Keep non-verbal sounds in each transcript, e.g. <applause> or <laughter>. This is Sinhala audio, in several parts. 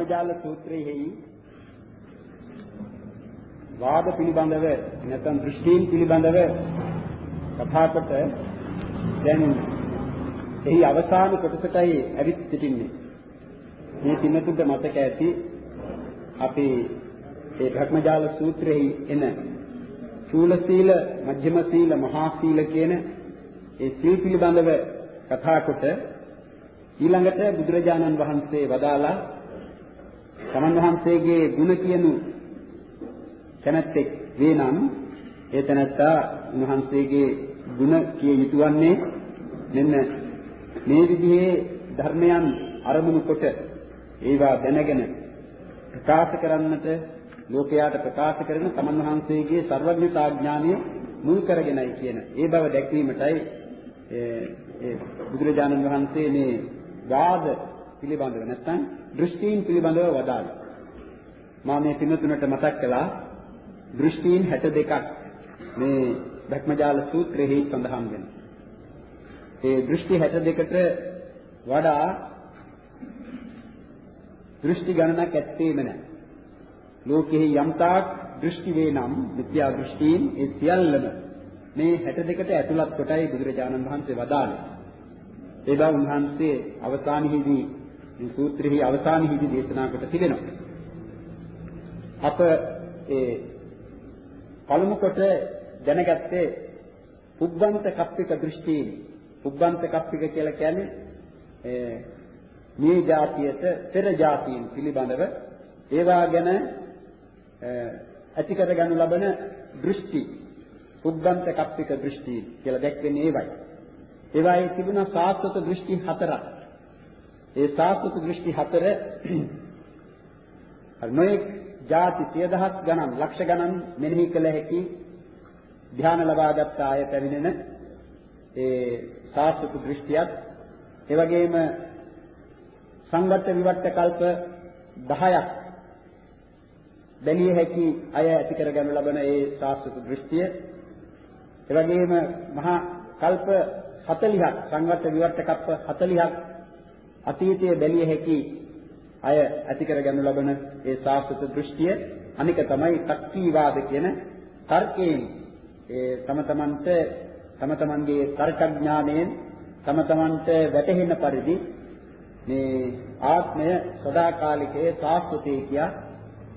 භක්මජාල සූත්‍රයේ වාද පිළිබඳව නැත්නම් දෘෂ්ටීන් පිළිබඳව කතා කොට දැන් එහි අවසාන කොටසටයි ඇවිත් සිටින්නේ. මේ පින්නතුන්ට මතක ඇති අපි ඒ භක්මජාල සූත්‍රයේ එන චූල සීල, මධ්‍යම සීල, මහා සීල කියන ඒ සීල් පිළිබඳව කතා කොට ඊළඟට බුදුරජාණන් වහන්සේ වදාලා තමන් වහන්සේගේ ගුණ කියනු කැමැත්තෙක් වේ නම් ඒ තැනැත්තා උන්වහන්සේගේ ගුණ කිය යුතුවන්නේ මෙන්න මේ විදිහේ ධර්මයන් අරමුණු කොට ඒවා දැනගෙන ප්‍රකාශ කරන්නට ලෝකයාට ප්‍රකාශ කරන තමන් වහන්සේගේ සර්වඥතා ඥානය මුල් කරගෙනයි කියන ඒ බව දැක්වීමටයි ඒ බුදුරජාණන් වහන්සේ මේ වාද පිළිබඳව නැත්නම් දෘෂ්ටීන් පිළිබඳව වදාළා. මා මේ පින්තුනට මතක් කළා දෘෂ්ටීන් 62ක් මේ භක්මජාල සූත්‍රයේ සඳහන් වෙනවා. ඒ දෘෂ්ටි 62කට වඩා දෘෂ්ටි ගණනක් ඇත්තේම නැහැ. ලෝකෙහි යම්තාක් දෘෂ්ටි වේ නම් මිත්‍යා දෘෂ්ටීන් ඒ සියල්ලම මේ 62කට ඇතුළත් කොටයි බුදුරජාණන් වහන්සේ වදාළේ. ඒ බව උන්වහන්සේ අවසානයේදී මේ සූත්‍රයේ අවසානයේදී දේශනා කොට තිබෙනවා. අප ඒ පළමු කොට දැනගත්තේ පුබ්බන්ත කප්පික දෘෂ්ටි පුබ්බන්ත කප්පික කියලා කියන්නේ මේ જાතියට පෙර જાතීන් පිළිබඳව ඒවා ගැන ඇති කර ගනු ලබන දෘෂ්ටි පුබ්බන්ත කප්පික දෘෂ්ටි කියලා දැක්වෙන්නේ ඒවයි. ඒවායේ තිබුණ සාස්වත දෘෂ්ටි හතරක්. ඒ සාස්වත දෘෂ්ටි හතර <clears throat> නොඑක් ಜಾති සිය දහස් ගණන් ලක්ෂ ගණන් මෙනෙහි කළ හැකි ධ්‍යාන ලබාගත් ආය පැමිණෙන ඒ සාස්වත දෘෂ්ටියත් ඒ වගේම සංගත විවට්ට කල්ප 10ක් බැලිය හැකි අය ඇති කරගනු ලබන ඒ සාස්වත දෘෂ්ටිය. ඒ වගේම මහා කල්ප 40ක් සංගත විවට්ට කල්ප 40ක් අතීතයේ බැලිය හැකි අය ඇති කරගනු ලබන ඒ සාස්වත දෘෂ්ටිය අනික තමයි තක්කීවාද කියන තර්කයෙන් ඒ තම තමන්ට තම තමන්ගේ තර්ක ඥාණයෙන් තම තමන්ට වැටහෙන පරිදි මේ ආත්මය සදාකාලිකයේ සාස්වතේ කියා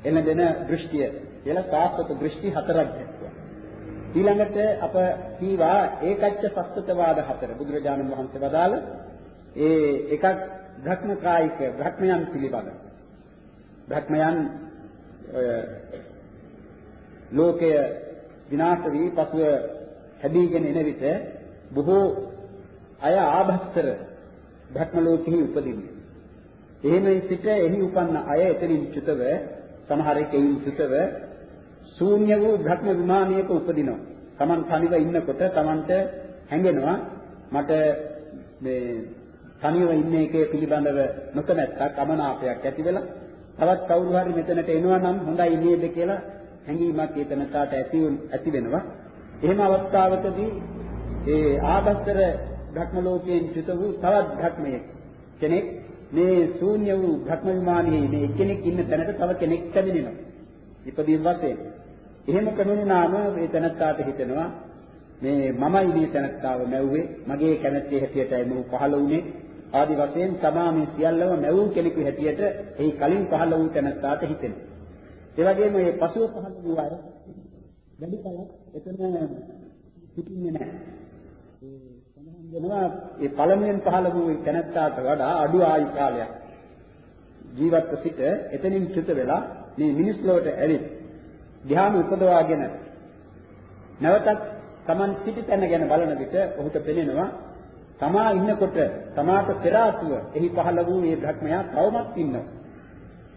එළදෙන දෘෂ්ටිය කියලා සාස්වත දෘෂ්ටි හතරක් දැක්වුවා. ඊළඟට අප කීවා ඒකච්ච සස්තතවාද හතර බුදුරජාණන් වහන්සේ වදාළ ඒ එකක් භ්‍රක්‍මකායික භ්‍රක්‍මයන් පිළිබඳ. භ්‍රක්‍මයන් ලෝකය විනාශ වී පසුව හැදීගෙන එන විට බොහෝ අය ආභස්තර භක්ම ලෝකෙහි උපදින්නේ. එහෙම සිට එහි උපන්න අය එතනින් චුතව සමහරෙකින් චුතව ශූන්‍ය වූ භක්ම විමානයක උපදිනවා. Taman තනිව ඉන්නකොට Tamanට හැඟෙනවා මට මේ තනිව ඉන්න එකේ පිළිබඳව නොකමැත්තක් අමනාපයක් ඇති වෙලා තවත් කවුරු හරි මෙතනට එනවා නම් හොඳයි නේද කියලා හැඟීමක් ඒ තැනට ඇති ඇති වෙනවා. එහෙම අවස්ථාවකදී ඒ ආභස්තර භක්ම ලෝකයෙන් චුත වූ තවත් භක්මයෙක් කෙනෙක් මේ ශූන්‍ය වූ භක්ම විමානයේ මේ කෙනෙක් ඉන්න තැනට තව කෙනෙක් පැමිණෙනවා. ඉපදීම් වශයෙන්. එහෙම පැමිණෙනාම මේ තැනත්තාට හිතෙනවා මේ මමයි මේ තැනත්තාව මැව්වේ මගේ කැමැත්තේ හැටියටයි මම පහළ වුණේ ආදි වශයෙන් තමා මේ සියල්ලම මැවූ කෙනෙකු හැටියට එහි කලින් පහළ වූ තැනත්තාට හිතෙනවා. ඒ වගේම මේ පසුව පහළ වූ අය වැඩි කලක් එතන සිටින්නේ නැහැ. ඒ සඳහන් වෙනවා ඒ පළමුවෙන් පහළ වූ තැනැත්තාට වඩා අඩු ආයු කාලයක් ජීවත්ව සිට එතනින් චුත වෙලා මේ මිනිස් ලෝකයට ඇවිත් ධ්‍යාන උපදවාගෙන නැවතත් Taman සිටි තැන ගැන බලන විට ඔහුට පෙනෙනවා තමා ඉන්නකොට තමාට පෙර ආතුව එහි පහළ වූ මේ භක්මයා තවමත් ඉන්නවා.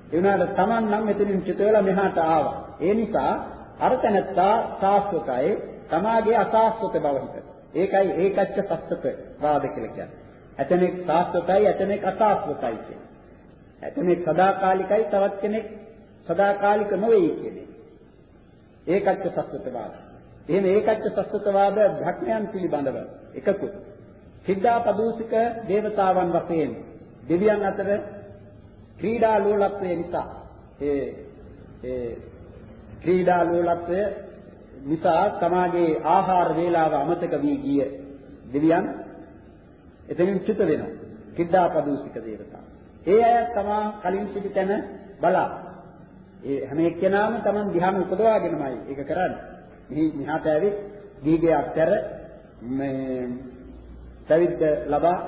ඒ වුණාට Taman නම් මෙතනින් චුත වෙලා මෙහාට ආවා. ඒ නිසා අර තැනත්තා සාස්වතයි තමාගේ අසාස්වත බව හිත. ඒකයි ඒකච්ච සස්තක වාද කියලා කියන්නේ. ඇතනෙක් සාස්වතයි ඇතනෙක් අසාස්වතයි කියන්නේ. ඇතනෙක් සදාකාලිකයි තවත් කෙනෙක් සදාකාලික නොවේ කියන්නේ. ඒකච්ච සස්තක වාද. එහෙම ඒකච්ච සස්තක වාද භක්මයන් පිළිබඳව එකකුත්. සිද්ධාපදූසික දේවතාවන් වශයෙන් දෙවියන් අතර ක්‍රීඩා ලෝලත්වය නිසා ඒ ඒ ක්‍රීඩා ලෝලත්වය නිසා තමාගේ ආහාර වේලාව අමතක වී ගිය දෙවියන් එතනින් චුත වෙනවා. කිද්දා පදූසික දේවතා. ඒ අය තමා කලින් සිටි තැන බලා ඒ හැම එක්කෙනාම Taman ධ්‍යාන උපදවාගෙනමයි ඒක කරන්නේ. මෙහි මෙහාට ඇවිත් දීගයක් ඇතර මේ පැවිද්ද ලබා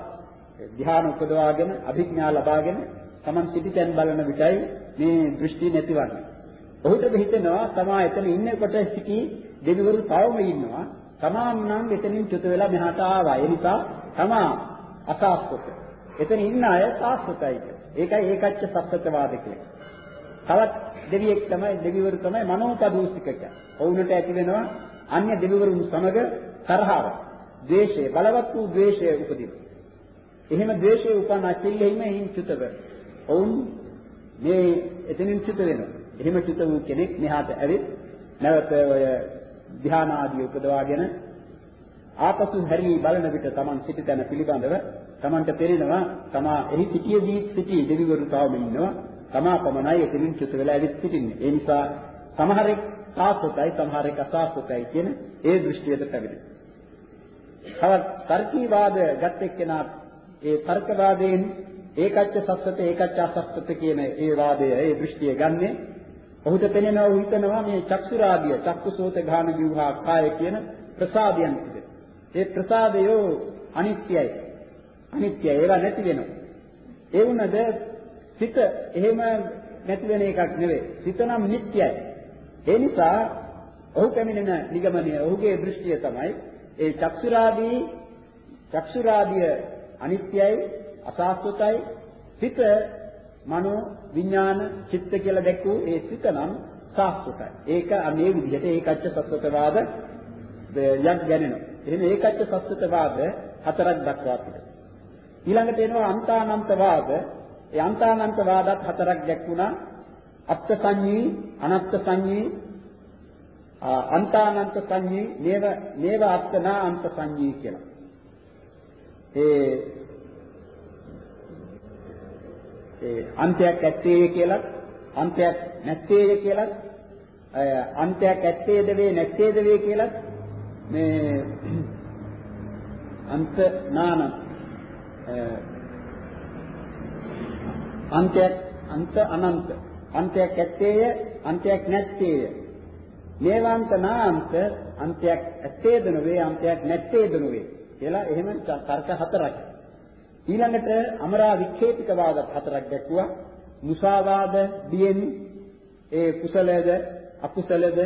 ධ්‍යාන උපදවාගෙන අභිඥා ලබාගෙන Taman සිටිතෙන් බලන විටයි මේ දෘෂ්ටි නැතිවන්නේ. ඔහුට හිතෙනවා තමා එතන ඉන්නකොට සිටි දෙවිවරු තවම ඉන්නවා. තමාම් නම් එතනින් චුත වෙලා මෙහාට ආවා. ඒ නිසා තමා අසාස්වත. එතන ඉන්න අය සාස්වතයි. ඒකයි ඒකච්ච සත්‍යවාද කියන්නේ. තවත් දෙවියෙක් තමයි දෙවිවරු තමයි මනෝපදූෂිකක. ඔවුන්ට ඇති වෙනවා අන්‍ය දෙවිවරුන් සමග තරහව. ද්වේෂය බලවත් වූ ද්වේෂය උපදින. එහෙම ද්වේෂය උපන් අචිල්ලෙහිම හින් චුතව. ඔවුන් මේ එතනින් චුත වෙනවා. එහෙම චුත වූ කෙනෙක් මෙහාට ඇවිත් නැවත ඔය ධ්‍යාන ආදී උපදවාගෙන ආපසු හැරී බලන විට Taman සිටිතන පිළිබඳව Tamanට පෙනෙනවා තමා එහි සිටියේදී සිටි දෙවිවරු තවම ඉන්නවා තමා පමණයි එතනින් චුත වෙලා ඇවිත් සිටින්නේ. ඒ නිසා සමහරෙක් සාස්වතයි සමහරෙක් අසාස්වතයි කියන ඒ දෘෂ්ටියට පැමිණෙනවා. තවත් තර්කීවාද ගත් එක්කෙනා ඒ තර්කවාදයෙන් ඒකච්ච සත්‍යත ඒකච්ච අසත්‍යත කියන ඒ වාදය ඒ දෘෂ්ටිය ගන්නෙ ඔහුට පෙනෙනවා ඔහු හිතනවා මේ චක්සුරාදිය චක්කුසෝත ගාන ජීවහා කාය කියන ප්‍රසාදයන් තිබෙන. ඒ ප්‍රසාදය අනිත්‍යයි. අනිත්‍යයි ඒවා නැති වෙනවා. ඒ වුණද සිත එහෙම නැති වෙන එකක් නෙවෙයි. සිත නම් නිට්ටයයි. ඒ නිසා ඔහු පැමිණෙන නිගමනය ඔහුගේ දෘෂ්ටිය තමයි ඒ චක්සුරාදී චක්සුරාදිය අනිත්‍යයි අසාස්වතයි සිත මනෝ විඥාන චිත්ත කියලා දැක්වූ ඒ සිත නම් සාස්වතයි. ඒක මේ විදිහට ඒකච්ච සත්වතවාද යක් ගැනෙනවා. එහෙනම් ඒකච්ච සත්වතවාද හතරක් දක්වා තිබෙනවා. ඊළඟට එනවා අන්තානන්තවාද ඒ අන්තානන්ත වාදත් හතරක් දැක්ුණා. අත්ත් සංඤී, අනත්ත් සංඤී, අන්තානන්ත සංඤී, නේව නේව අත්තනා අන්ත සංඤී කියලා. ඒ ඒ අන්තයක් ඇත්තේ කියලා, අන්තයක් නැත්තේ කියලා, අන්තයක් ඇත්තේද වේ නැත්තේද වේ කියලා මේ අන්ත නාන අන්තයක් අන්ත අනන්ත අන්තයක් ඇත්තේය අන්තයක් නැත්තේය නේවාන්ත නාන්ත අන්තයක් ඇත්තේද නොවේ අන්තයක් නැත්තේද නොවේ කියලා එහෙම තර්ක හතරක්. ඊළඟට අමරා වික්ෂේපික වාද හතරක් දැක්වුවා මුසාවාද බියෙන් ඒ කුසලද අකුසලද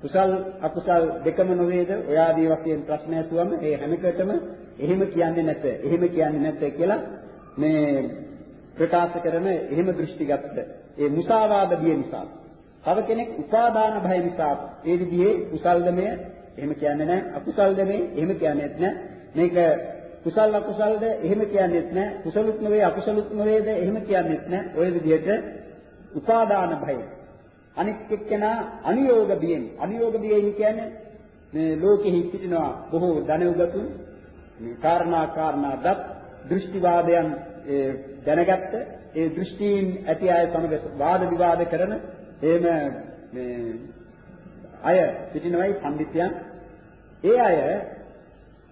කුසල් අකුසල් දෙකම නොවේද? ඔය ආදී වශයෙන් ප්‍රශ්න ඇසුවම ඒ හැම එකටම එහෙම කියන්නේ නැත එහෙම කියන්නේ නැත කියලා මේ ප්‍රකාශ කරන එහෙම දෘෂ්ටිගත ඒ මුසාවාද බිය නිසා. තව කෙනෙක් උපාදාන භය නිසා ඒ විදිහේ කුසල්දමය එහෙම කියන්නේ නැහැ අකුසල්දමය එහෙම කියන්නේත් නැහැ. මේක කුසල් අකුසල්ද එහෙම කියන්නේත් නැහැ. කුසලුත් නෙවෙයි අකුසලුත් නෙවෙයිද එහෙම කියන්නේත් නැහැ. ওই විදිහට උපාදාන භය. අනික් එක්කෙනා අනියෝග බියෙන් අනියෝග බියෙන් කියන්නේ මේ ලෝකෙහි සිටිනවා බොහෝ ධන උගතුන් මේ කාරණා කාරණා දත් දෘෂ්ටිවාදයන් දැනගත්ත ඒ දෘෂ්ටීන් ඇති අය සමග වාද විවාද කරන එහෙම මේ අය සිටිනවයි පඬිතුයන්. ඒ අය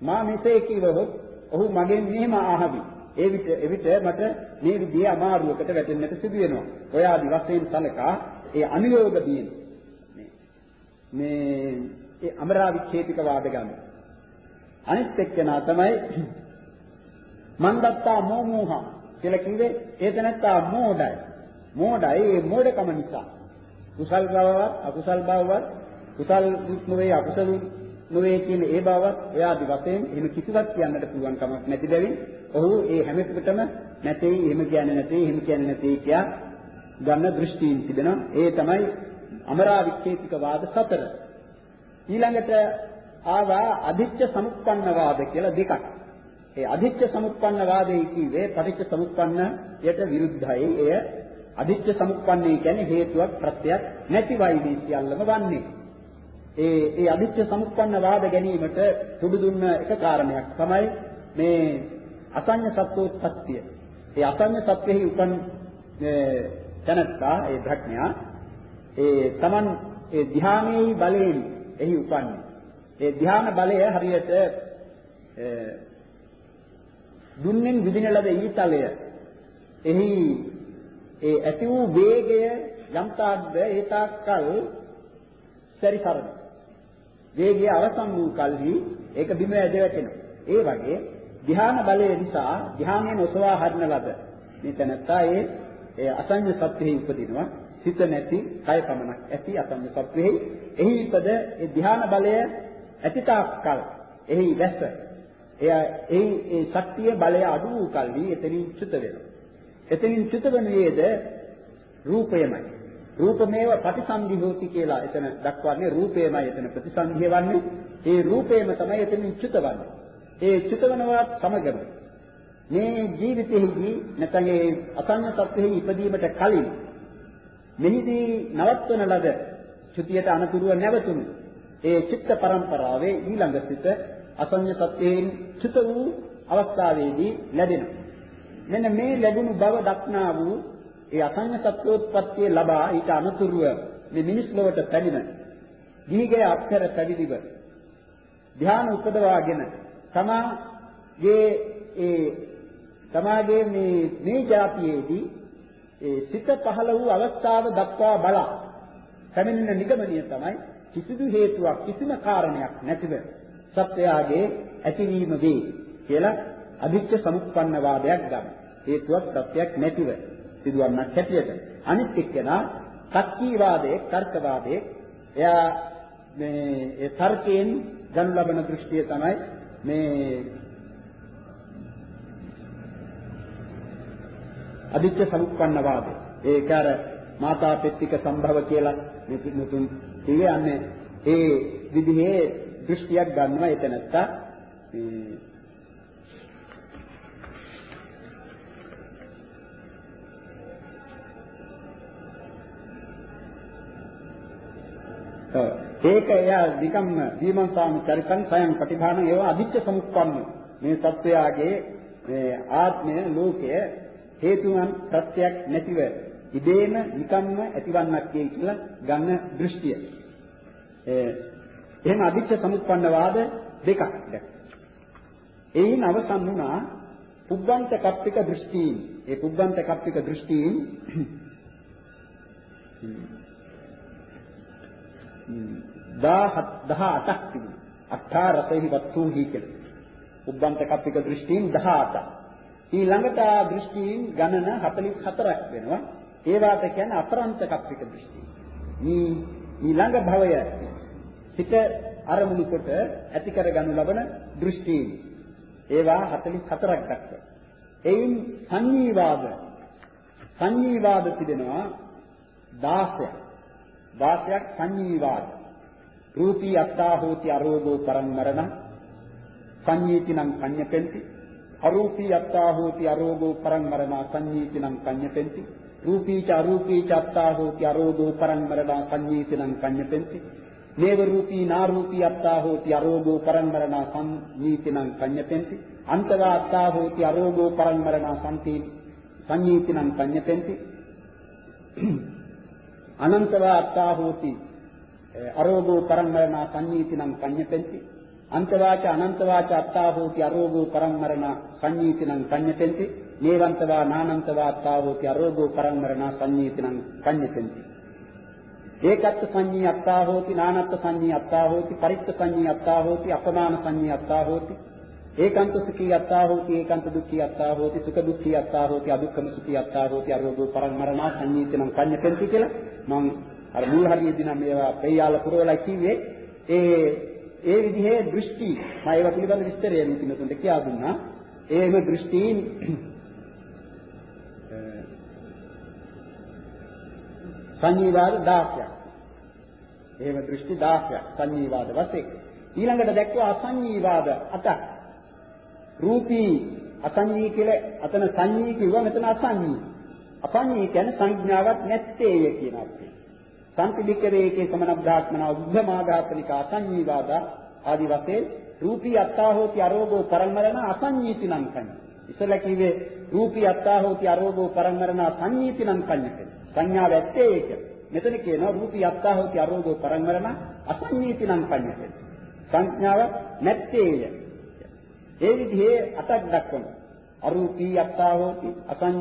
මා මෙසේ කිව්වොත් ඔහු මගෙන් මෙහෙම අහවි ඒ විට එවිට මට මේ විදිහේ අමාරුවකට වැටෙන්නට සිදු වෙනවා. ඔය ආදි වශයෙන් සලකා ඒ අනුയോഗ දින මේ ඒ අමරාවිච්ඡේතික වාද ගන්න. අනිත් එක්කෙනා තමයි මන්දත්තා මෝමෝහා කියලා කිව්වේ ඒ තැනත්තා මෝඩයි. මෝඩයි ඒ මෝඩකම නිසා. කුසල් බවවත් අකුසල් බවවත් කුසල් නොවේ අකුසල් නොවේ කියන ඒ බවවත් එයාදි වශයෙන් එහෙම කිසිවක් කියන්නට පුළුවන් කමක් නැති බැවින් ඔහු ඒ හැම එකටම නැtei එහෙම කියන්නේ නැtei එහෙම කියන්නේ නැtei කියා ගන්න දෘෂ්ටීන් තිබෙනවා. ඒ තමයි අමරා වික්ෂේපික වාද සතර. ඊළඟට ආවා අධිච්ච සමුප්පන්න වාද කියලා දෙකක්. ඒ අධිච්ච සමුප්පන්න වාදයේ කිව්වේ පටිච්ච සමුප්පන්නයට විරුද්ධයි. එය අධිච්ච සමුප්පන්නේ කියන්නේ හේතුවක් ප්‍රත්‍යක් නැතිවයි මේ සියල්ලම වන්නේ. ඒ ඒ අධිච්ච සමුප්පන්න වාද ගැනීමට සුදු දුන්න එක කාරණයක් තමයි මේ අසඤ්ඤ සත්‍යෝත්පත්තිය. ඒ අසඤ්ඤ සත්‍යෙහි උපන් තනත්තා ඒ භක්ඥයා ඒ Taman ඒ ධානයේ බලයෙන් එහි උපන්නේ. ඒ ධාන බලය හරියට දුන්නෙන් විදින ලද ඊතලය එහි ඒ ඇති වූ වේගය යම් තාක්ද ඒ තාක්කල් සැරිසරන. වේගය අවසන් වූ කල්හි ඒක බිම ඇද වැටෙනවා. ඒ වගේ ධ්‍යාන බලය නිසා ධ්‍යානයෙන් ඔසවා හරින ලද මේ තැනත්තා ඒ ඒ අසඤ්ඤ සත්‍යෙහි උපදිනවා. සිත නැති කය පමණක් ඇති අසඤ්ඤ සත්‍යෙහි එහි ඉපද ඒ ධ්‍යාන බලය ඇතිතාක්කල් එහි වැස්ස එයා එහි ඒ ශක්තිය බලය අඩු වූ කල්හි එතනින් චුත වෙනවා. එතනින් චුත වනුයේද රූපයමයි. රූපමේව ප්‍රතිසන්දි හෝති කියලා එතන දක්වන්නේ රූපයමයි එතන ප්‍රතිසන්දිය වන්නේ. ඒ රූපයම තමයි එතනින් චුතවන්නේ. ඒ චුතවනවත් සමගම මේ ජීවිතයේදී නැත්නම් ඒ අසංඥ සත්‍යෙහි ඉපදීමට කලින් මෙහිදී නවත්වන ලද චුතියට අනතුරුව නැවතුණු ඒ චිත්ත පරම්පරාවේ ඊළඟ සිට අසංඥ සත්‍යයෙන් චුත වූ අවස්ථාවේදී ලැබෙනවා. මෙන්න මේ ලැබුණු බව දක්නා වූ ඒ අසංඥ සත්‍යෝත්පත්තිය ලබා ඊට අනුතුරුව මේ මිනිස් ලොවට පැමිණ දීගේ අක්ෂර පැවිදිව ධ්‍යාන උපදවාගෙන තමාගේ ඒ තමාගේ මේ මේ જાතියේදී ඒ සිත පහළ වූ අවස්ථාව දක්වා බලා පැමිණෙන නිගමනය තමයි කිසිදු හේතුවක් කිසිම කාරණයක් නැතිව සත්‍යයගේ ඇතිවීම වේ කියලා අධිච්ච සමුප්පන්න වාදයක් ගන්න. හේතුවක් සත්‍යයක් නැතිව සිදුවන්නක් හැටියට. අනිත් එක්කෙනා සක්කී වාදයේ, තර්ක වාදයේ එයා මේ ඒ තර්කයෙන් ගනු ලබන දෘෂ්ටිය තමයි මේ අදිච්ච සමුප්පන්න වාදය. ඒක අර මාතා පෙත්තික සම්භව කියලා මුතුන් කියන්නේ ඒ විදිහේ දෘෂ්ටියක් ගන්නවා එතනත්තා ඒක එයා නිකම්ම දීමන්තාම චරිතං සයන් ප්‍රතිභාන ඒවා අදිච්ච සමුප්පන්න මේ සත්වයාගේ මේ ආත්මය ලෝකය හේතුන් ප්‍රත්‍යක් නැතිව ඉබේම නිකම්ම ඇතිවන්නක් කියලා ගන්න දෘෂ්ටිය. ඒ එහෙම අදිච්ච සමුප්පන්න වාද දෙකක් දැක්ක. එයින් අවසන් වුණා පුබ්බන්ත කප්පික දෘෂ්ටීන්. ඒ පුබ්බන්ත කප්පික දෘෂ්ටීන් 18ක් තිබුණා. අට්ඨා රසෙහි වත්තුහි කියලා. උබ්බන්ත කප්පික දෘෂ්ටීන් 18ක්. ඊළඟට ආ දෘෂ්ටීන් ගණන 44ක් වෙනවා. ඒවාට කියන්නේ අපරන්ත කප්පික දෘෂ්ටි. මේ ඊළඟ භවය හිත අරමුණු කොට ඇති කර ගනු ලබන දෘෂ්ටීන්. ඒවා 44ක් දක්වනවා. එයින් සංඤීවාද සංඤීවාද තිබෙනවා 16ක්. 16ක් සංඤීවාද. රූපී අත්තා හෝති අරෝධෝ පරම්මරණ සංඤීතිනම් පඤ්ඤපෙන්ති අරූපී අත්තා හෝති අරෝධෝ පරම්මරණ සංඤීතිනම් පඤ්ඤපෙන්ති රූපී ච අරූපී ච අත්තා හෝති අරෝධෝ පරම්මරණ සංඤීතිනම් පඤ්ඤපෙන්ති නේව රූපී නාරූපී අත්තා හෝති අරෝධෝ පරම්මරණ සංඤීතිනම් පඤ්ඤපෙන්ති අන්තවා අත්තා හෝති අරෝධෝ පරම්මරණ සම්ති සංඤීතිනම් පඤ්ඤපෙන්ති අනන්තවා අත්තා හෝති අරෝගෝ පරම්මරණ සංඤීතිනම් කඤ්ඤපෙන්ති අන්තවාච අනන්තවාච අත්තා හෝති අරෝගෝ පරම්මරණ සංඤීතිනම් කඤ්ඤපෙන්ති නේවන්තවා නානන්තවා අත්තා හෝති අරෝගෝ පරම්මරණ සංඤීතිනම් කඤ්ඤපෙන්ති ඒකත් සංඤී අත්තා හෝති නානත්ත් සංඤී අත්තා හෝති පරිත්ත සංඤී අත්තා හෝති අපමාන සංඤී අත්තා හෝති ඒකාන්ත සුඛී යත්තා හෝති ඒකාන්ත දුක්ඛී යත්තා හෝති සුඛ දුක්ඛී යත්තා හෝති අදුක්ඛම සුඛී යත්තා හෝති අරෝගෝ පරං මරණා සංඤීතනම් කඤ්ඤතෙන්ති කියලා මම අර මුල් හරියේදී නම් මේවා පෙයාල පුරවලා කිව්වේ. ඒ ඒ විදිහේ දෘෂ්ටි මම ඒවා පිළිබඳ විස්තරය මුලින්ම කියා දුන්නා. ඒම දෘෂ්ටීන් සංඤීවාද 16ක් ඒම දෘෂ්ටි 16ක් සංඤීවාද වශයෙන්. ඊළඟට දැක්ව අසංඤීවාද අටක්. රූපී අසංජී කියලා අතන සංජී කිව්වා මෙතන අසංජී අසංජී කියන්නේ සංඥාවක් නැත්තේය කියන අර්ථය සම්පිලිකරේකේ සමන බ්‍රාහ්මන උද්ධමාඝාතනික අසංඤීවාද ආදි වශයෙන් රූපී අත්තා හෝති අරෝගෝ පරමරණ අසංඤීති නම් කන්නේ. ඉස්සලා කිව්වේ රූපී අත්තා හෝති අරෝගෝ පරමරණ සංඤීතිනම් කඤ්ඤකේ. සංඥාව ඇත්තේ ඒක. මෙතන කියනවා රූපී අත්තා හෝති අරෝගෝ පරමරණ අසංඤීතිනම් කඤ්ඤකේ. සංඥාව නැත්තේය. ඒ විදිහේ අටක් දක්වනවා. අරූපී අත්තා හෝති අසං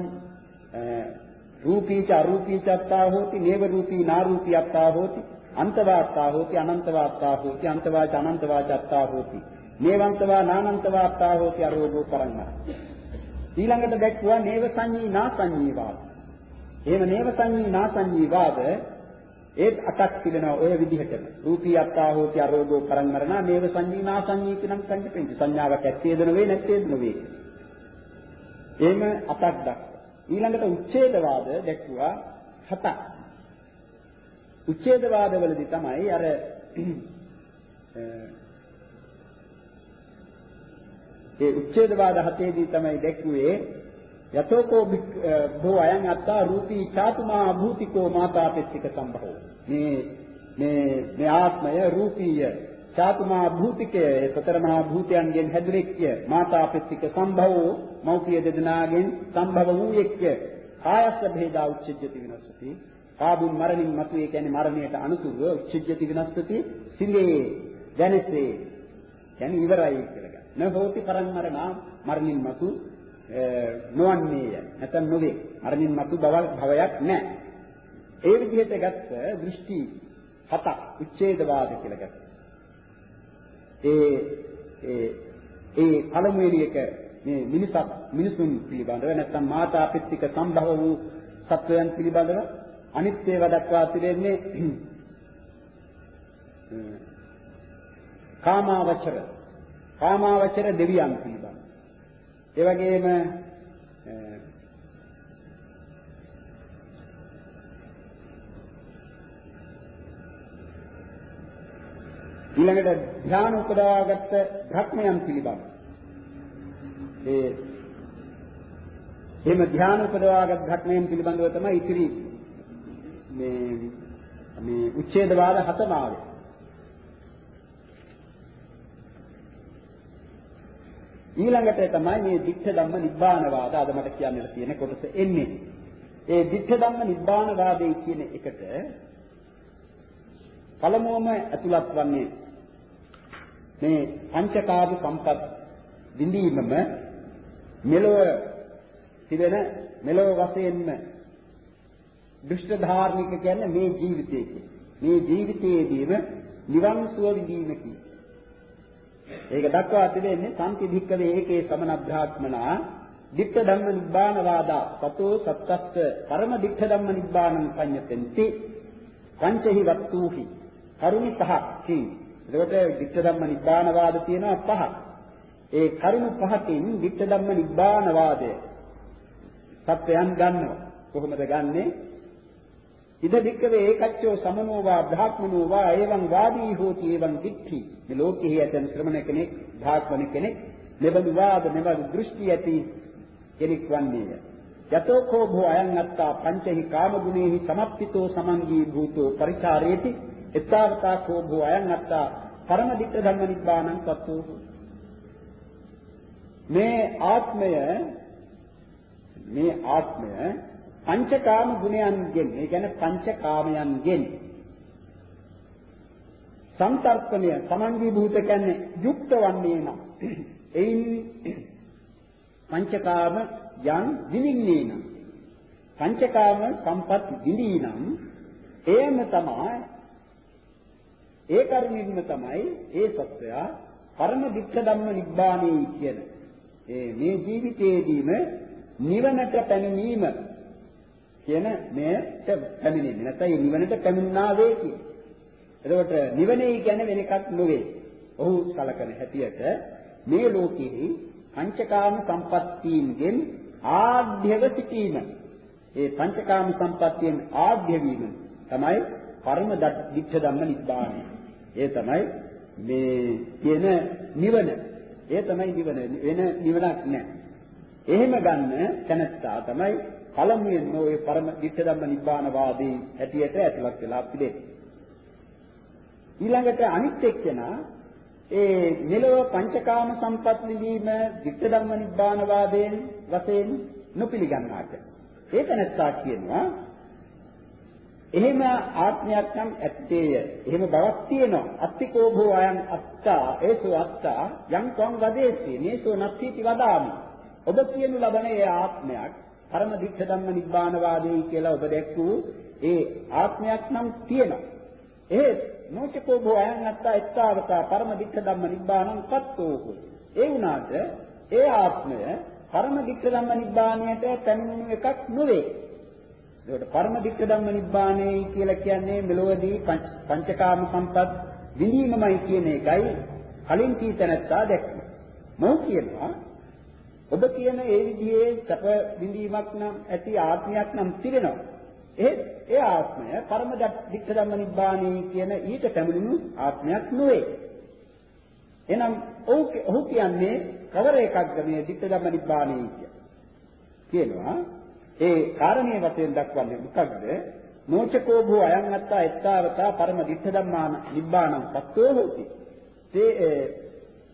රූපීච අරූපීච අත්තා හෝති නේව රූපී නාරූපී අත්තා හෝති අන්තවාත්තා හෝති අනන්තවාත්තා හෝති අන්තවාච අනන්තවාච අත්තා හෝති නේවන්තවා නානන්තවාත්තා හෝති අරෝගෝ පරංගා ඊළඟට දැක්වුවා නේව සංඤී නා සංඤී වාද එහෙම නේව සංඤී නා සංඤී වාද ඒත් අටක් තිබෙනවා ඔය විදිහටම. රූපී අත්තා හෝති අරෝගෝ පරංගරණ නේව සංඤී නා සංඤී කියනම් සංකප්පෙන්ති සංඥාවක් ඇත්තේද නොවේ නැත්තේද නොවේ. එහෙම අටක් දක්වනවා ඊළඟට උච්ඡේදවාද දැක්වුවා හතක්. උච්ඡේදවාදවලදී තමයි අර <clears throat> ඒ උච්ඡේදවාද හතේදී තමයි දැක්ුවේ යතෝකෝ භෝ අයං අත්තා රූපී චාතුමා භූතිකෝ මාතාපෙත්තික සම්භවෝ මේ මේ මේ ආත්මය රූපීය චාතුමා භූතිකය සතර මහා භූතයන්ගෙන් හැදිරෙක්ය මාතාපෙත්තික සම්භවෝ මෞපිය දෙදෙනාගෙන් සම්භව වූයෙක්ය. කායස්ස භේදා උච්චජ්ජති විනස්සති. කාබුන් මරණින් මතු ඒ කියන්නේ මරණයට අනුතුරුව උච්චජ්ජති විනස්සති. සිඳේ දැනසේ කියන්නේ ඉවරයි කියලා ගන්න. නහෝති පරම්මරණා මරණින් මතු නොවන්නේය. නැත්නම් නොවේ. මරණින් මතු බව භවයක් නැහැ. ඒ විදිහට ගත්ත දෘෂ්ටි හතක් උච්ඡේදවාද කියලා ගත්තා. ඒ ඒ ඒ පළමුවෙනි එක මේ මිනිසක් මිනිසුන් පිළිබඳව නැත්නම් මාතා පිටික සම්භව වූ සත්වයන් පිළිබඳව අනිත් ඒවා දක්වා තිරෙන්නේ <clears throat> කාමාවචර කාමාවචර දෙවියන් පිළිබඳව ඒ වගේම ඊළඟට ධ්‍යාන උපදවාගත්ත භ්‍රමයන් පිළිබඳ. ඒ එහෙම ධ්‍යාන උපදවාගත් භ්‍රමයන් පිළිබඳව තමයි ඉතිරි මේ මේ උච්ඡේදවාද හතම ආවේ. ඊළඟට තමයි මේ ධිට්ඨ ධම්ම නිබ්බානවාද අද මට කියන්නට තියෙන කොටස එන්නේ. ඒ ධිට්ඨ ධම්ම නිබ්බානවාදයේ කියන එකට පළමුවම ඇතුළත් වන්නේ මේ පංචකාභ සම්පත් විඳීමම මෙලොව තිබෙන මෙලොව වශයෙන්ම දුෂ්ට ධාර්මික කියන්නේ මේ ජීවිතයේ මේ ජීවිතයේදීම නිවන් සුව විඳීමකි. ඒක දක්වා තිබෙන්නේ සම්ති ධික්කවේ ඒකේ සමන බ්‍රාහ්මනා ditta ධම්ම නිබ්බාන වාදා සතෝ සත්තස්ස පරම ditta ධම්ම නිබ්බානං පඤ්ඤතෙන්ති පංචහි වත්තුහි කරුණ පහක් තියෙනවා. එතකොට විත්ත ධම්ම නිබ්බාන වාද තියෙනවා පහක්. ඒ කරුණු පහකින් විත්ත ධම්ම නිබ්බාන වාදය සත්‍යයන් ගන්නවා. කොහොමද ගන්නෙ? ඉද වික්කවේ ඒකච්චෝ සමනෝවා බ්‍රාහ්මනෝවා එවං වාදී හෝති එවං දික්ඛි. මේ ලෝකෙහි ඇතන් ශ්‍රමණ කෙනෙක්, භාග්මන කෙනෙක්, මෙබඳු වාද, මෙබඳු දෘෂ්ටි ඇති කෙනෙක් වන්නේය. යතෝ කෝ භෝ අයං අත්තා පංචහි කාම ගුණේහි සමප්පිතෝ සමංගී භූතෝ පරිචාරේති එත්තාවතා කෝ භෝ අයං අත්තා පරම ditta ධම්ම නිබ්බානං සත්තු මේ ආත්මය මේ ආත්මය පංචකාම ගුණයන්ගෙන් ඒ කියන්නේ පංචකාමයන්ගෙන් සංතර්පණය සමන්වී භූත කියන්නේ යුක්ත වන්නේ නම්. එයින් පංචකාම යන් විනින්නේ නම්. පංචකාම සම්පත් විඳී නම් එයම තමයි ඒ කරුණින්ම තමයි ඒ සත්වයා පරම වික්ඛ ධම්ම නිබ්බානේ කියන ඒ මේ ජීවිතයේදීම නිවනට පැමිණීම කියන මෙයට පැමිණෙන්නේ නැත්නම් මේ නිවනට පැමිණනා වේ කියන. එතකොට නිවනේ කියන්නේ වෙන එකක් නෙවෙයි. ඔහු සලකන හැටියට මේ ලෝකෙහි පංචකාම සම්පත්තීන්ගෙන් ආධ්‍යව සිටීම. ඒ පංචකාම සම්පත්තියෙන් ආධ්‍ය වීම තමයි පරම දික්ඛ ධම්ම නිබ්බානයි. ඒ තමයි මේ කියන නිවන. ඒ තමයි නිවන. වෙන නිවනක් නැහැ. එහෙම ගන්න තැනත්තා තමයි පළමුවෙන් ඔය පරම දිට්ඨ ධම්ම නිබ්බාන වාදී හැටියට ඇතුළත් වෙලා පිළිදෙන්නේ. ඊළඟට අනිත් එක්කෙනා ඒ මෙලොව පංචකාම සම්පත් විඳීම විත්ත ධම්ම නිබ්බාන වාදයෙන් වශයෙන් නොපිළිගන්නාට. ඒක නැත්තා කියනවා එහෙම ආත්මයක් නම් ඇත්තේය. එහෙම බවක් තියෙනවා. අත්තිකෝ භෝ අයං අත්තා ඒසෝ අත්තා යං ත්වං වදේති. මේසෝ නත්ථීති වදාමි. ඔබ කියනු ලබන ඒ ආත්මයක් පරම දික්ඛ ධම්ම නිබ්බාන වාදේ කියලා ඔබ දැක්වූ ඒ ආත්මයක් නම් තියෙනවා. ඒ නොචකෝ භෝ අයං අත්තා එත්තාවතා පරම දික්ඛ ධම්ම නිබ්බානං පත්තෝ. ඒ වුණාට ඒ ආත්මය පරම දික්ඛ ධම්ම නිබ්බාණයට පැමිණෙන එකක් නෙවෙයි. ඒකට පරම දික්ඛ ධම්ම නිබ්බාණය කියලා කියන්නේ මෙලොවදී පංචකාම සම්පත් විඳීමමයි කියන එකයි කලින් කීතනත්තා දැක්කේ. මොහු කියනවා ඔබ කියන ඒ විදිහේ සැප විඳීමක් නම් ඇති ආත්මයක් නම් තිබෙනවා. ඒ ඒ ආත්මය පරම දික්ඛ ධම්ම නිබ්බාණය කියන ඊට පැමිණුණු ආත්මයක් නෙවෙයි. එහෙනම් ඔහු කියන්නේ කවර එකක්ද මේ ditta ධම්ම නිබ්බාණය කියනවා ඒ කාරණේ වශයෙන් දක්වන්නේ මොකක්ද නෝචකෝ භෝ අයං අත්තා එත්තාවතා පරම ditta ධම්මාන නිබ්බාණං සත්‍යෝ හොති තේ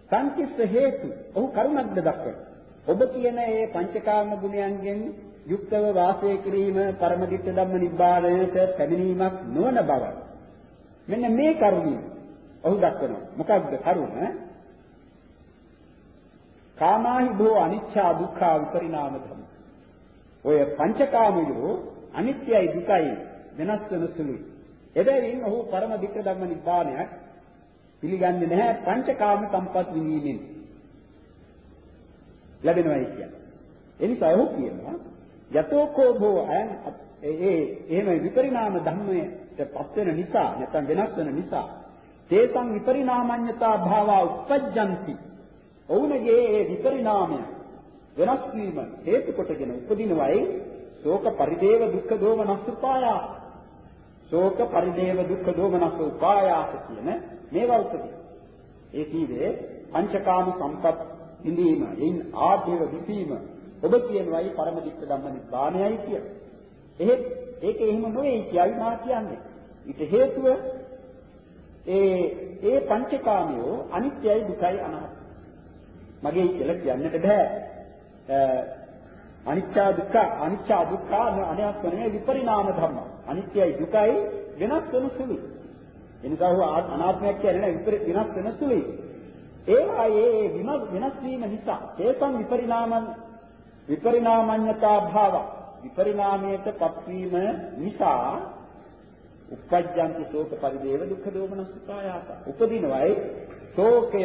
සංකිස්ස හේතු ඔහු කරුණක්ද දක්වන ඔබ කියන ඒ පංචකාම ගුණයන්ගෙන් යුක්තව වාසය කිරීම පරම ditta ධම්ම නිබ්බාණයට පැමිණීමක් නොවන බව මෙන්න මේ කරුණිය ඔහු දක්වනවා මොකක්ද කරුණ කාමාහි භෝ අනිච්චා දුක්ඛා විපරිණාම ධම්ම. ඔය පංචකාමයෝ අනිත්‍යයි දුකයි වෙනස් වෙන සුළුයි. එබැවින් ඔහු පරම දික්ක ධම්ම නිබ්බානයක් පිළිගන්නේ නැහැ පංචකාම සම්පත් විඳීමෙන්. ලැබෙනවයි කියන්නේ. එනිසා ඔහු කියනවා යතෝකෝ භෝ අයන් ඒ එහෙම විපරිණාම ධම්මයට පත් වෙන නිසා නැත්නම් වෙනස් වෙන නිසා තේසං විපරිණාමඤ්ඤතා භාවා උපජ්ජಂತಿ ඔවුන්ගේ ඒ විපරිණාමය වෙනස් වීම හේතු කොටගෙන උපදිනවයි. ශෝක පරිදේව දුක්ඛ දෝමනස් උපායා ශෝක පරිදේව දුක්ඛ දෝමනස් උපායාස කියන මේවා උපදී ඒ කීවේ පංචකාම සම්පත් ඉඳීම එයින් ආදේව විසීම ඔබ කියනවායි පරම දික්ක ධම්ම නිබ්බාණයයි කිය. එහෙත් ඒක එහෙම නොවේ කියයි මා කියන්නේ. ඊට හේතුව ඒ ඒ පංචකාමියෝ අනිත්‍යයි දුකයි අනාත්මයි මගේ කියලා කියන්නට බෑ. අනිත්‍ය දුක්ඛ අනිත්‍ය දුක්ඛ අනයක් නෙමෙයි විපරිණාම ධර්ම. අනිත්‍යයි දුකයි වෙනස් වෙන සුළුයි. එනිසා හෝ අනාත්මයක් කියන්නේ වෙනස් වෙන සුළුයි. ඒවා ඒ වෙනස් වීම නිසා හේතම් විපරිණාමං විපරිණාමඤ්ඤතා භාව විපරිණාමයට පත්වීම නිසා උපජ්ජන්ති ශෝක පරිදේව දුක්ඛ දෝමනස්සායාස උපදිනවයි ශෝකය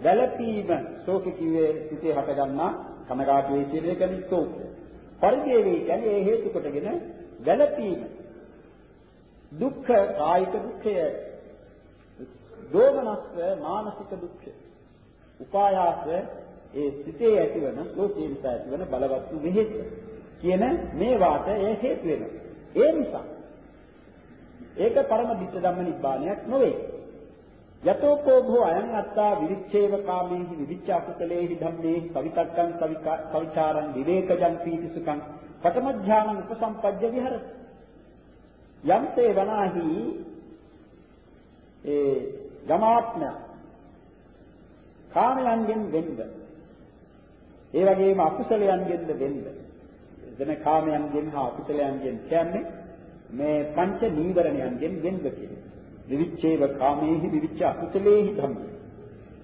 වැළපීම ශෝක කිව්වේ සිතේ හටගන්නා කනගාටු වේ කියන එක නිස්සෝක. පරිදේවේ කියන්නේ ඒ හේතු කොටගෙන වැළපීම. දුක්ඛ කායික දුක්ඛය දෝමනස්ස මානසික දුක්ඛය. උපායාස ඒ සිතේ ඇතිවන ලෝකේ නිසා ඇතිවන බලවත් වෙහෙස කියන මේවාට ඒ හේතු වෙනවා. ඒ නිසා ඒක පරම දිට්ඨ ධම්ම නිබ්බානයක් නොවේ. යතෝකෝ භෝ අයං අත්තා විරිච්ඡේව කාමේහි විවිච්ඡ අකුසලේහි ධම්මේහි කවිතක්කං කවිචාරං විවේකජං පීති සුඛං පඨම ඥානං උපසම්පජ්ජ විහෙරති යම්තේ වනාහි ඒ ගමාත්ම කාමයන්ගෙන් වෙන්න ඒ වගේම අකුසලයන්ගෙන්ද වෙන්න එතන කාමයන්ගෙන් හා අකුසලයන්ගෙන් කියන්නේ මේ පංච නීවරණයන්ගෙන් වෙන්න කියන්නේ විවිච්ඡේව කාමේහි විවිච්ඡ අකුසලේහි ධම්ම.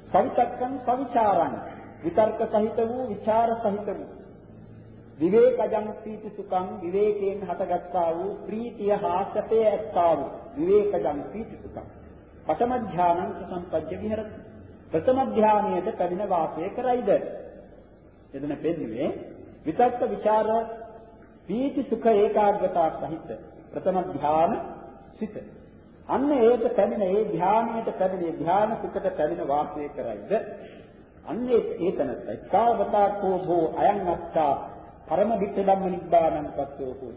සවිතක්කං සවිචාරං. විතර්ක සහිත වූ විචාර සහිත වූ. විවේකජං ප්‍රීති සුඛං. විවේකයෙන් හටගත්තා වූ ප්‍රීතිය හා සැපය ඇත්තා වූ විවේකජං ප්‍රීති සුඛං. පඨම ඥානං සම්පජ්ජ විහෙරති. ප්‍රථම ඥානයට පැමිණ වාසය කරයිද? එදෙන පෙන්න්නේ විතක්ක ਵਿਚාර ප්‍රීති සුඛ ඒකාග්‍රතාව සහිත ප්‍රථම ඥාන සිත. අන්න ඒක පැමිණ ඒ ධානයට පැමිණ ධාන සුඛට පැමිණ වාසය කරයිද? අන්න ඒ තැනයි කාවතා කෝ භෝ අයං අත්තා පරම විත්ත ධම්ම නිබ්බානං පස්සෝ කෝ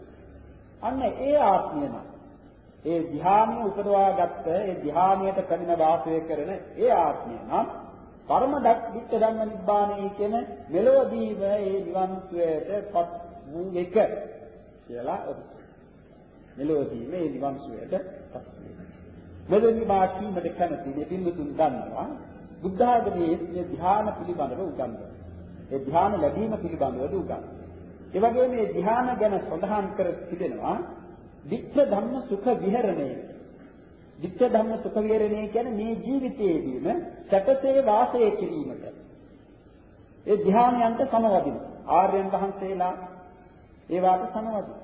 අන්න ඒ ආත්මයන ඒ ධානය උපදවාගත්ත ඒ ධානයට පැමිණ වාසය කරන ඒ ආත්මය නම් පරම විත්ත ධම්ම නිබ්බානයි කියන මෙලොවදීම ඒ නිවන් සුවයටපත් වූ එක කියලා මෙලොවදීම ඒ නිවන් සුවයටපත් මෙලොවදී මා කීමට කැමති මේ පින්තුන් දන්නවා බුද්ධ ආගමේ මේ ධ්‍යාන පිළිබඳව උගන්වනවා. ඒ ධ්‍යාන ලැබීම පිළිබඳව උගන්වනවා. ඒ වගේම මේ ධ්‍යාන ගැන සඳහන් කර තිබෙනවා විච්ඡ ධම්ම සුඛ විහරණය. විච්ඡ ධම්ම සුඛ විහරණය කියන්නේ මේ ජීවිතයේදීම සැපසේ වාසය කිරීමට. ඒ ධ්‍යානයන්ට සමවදින ආර්යයන් වහන්සේලා ඒවාට සමවදින.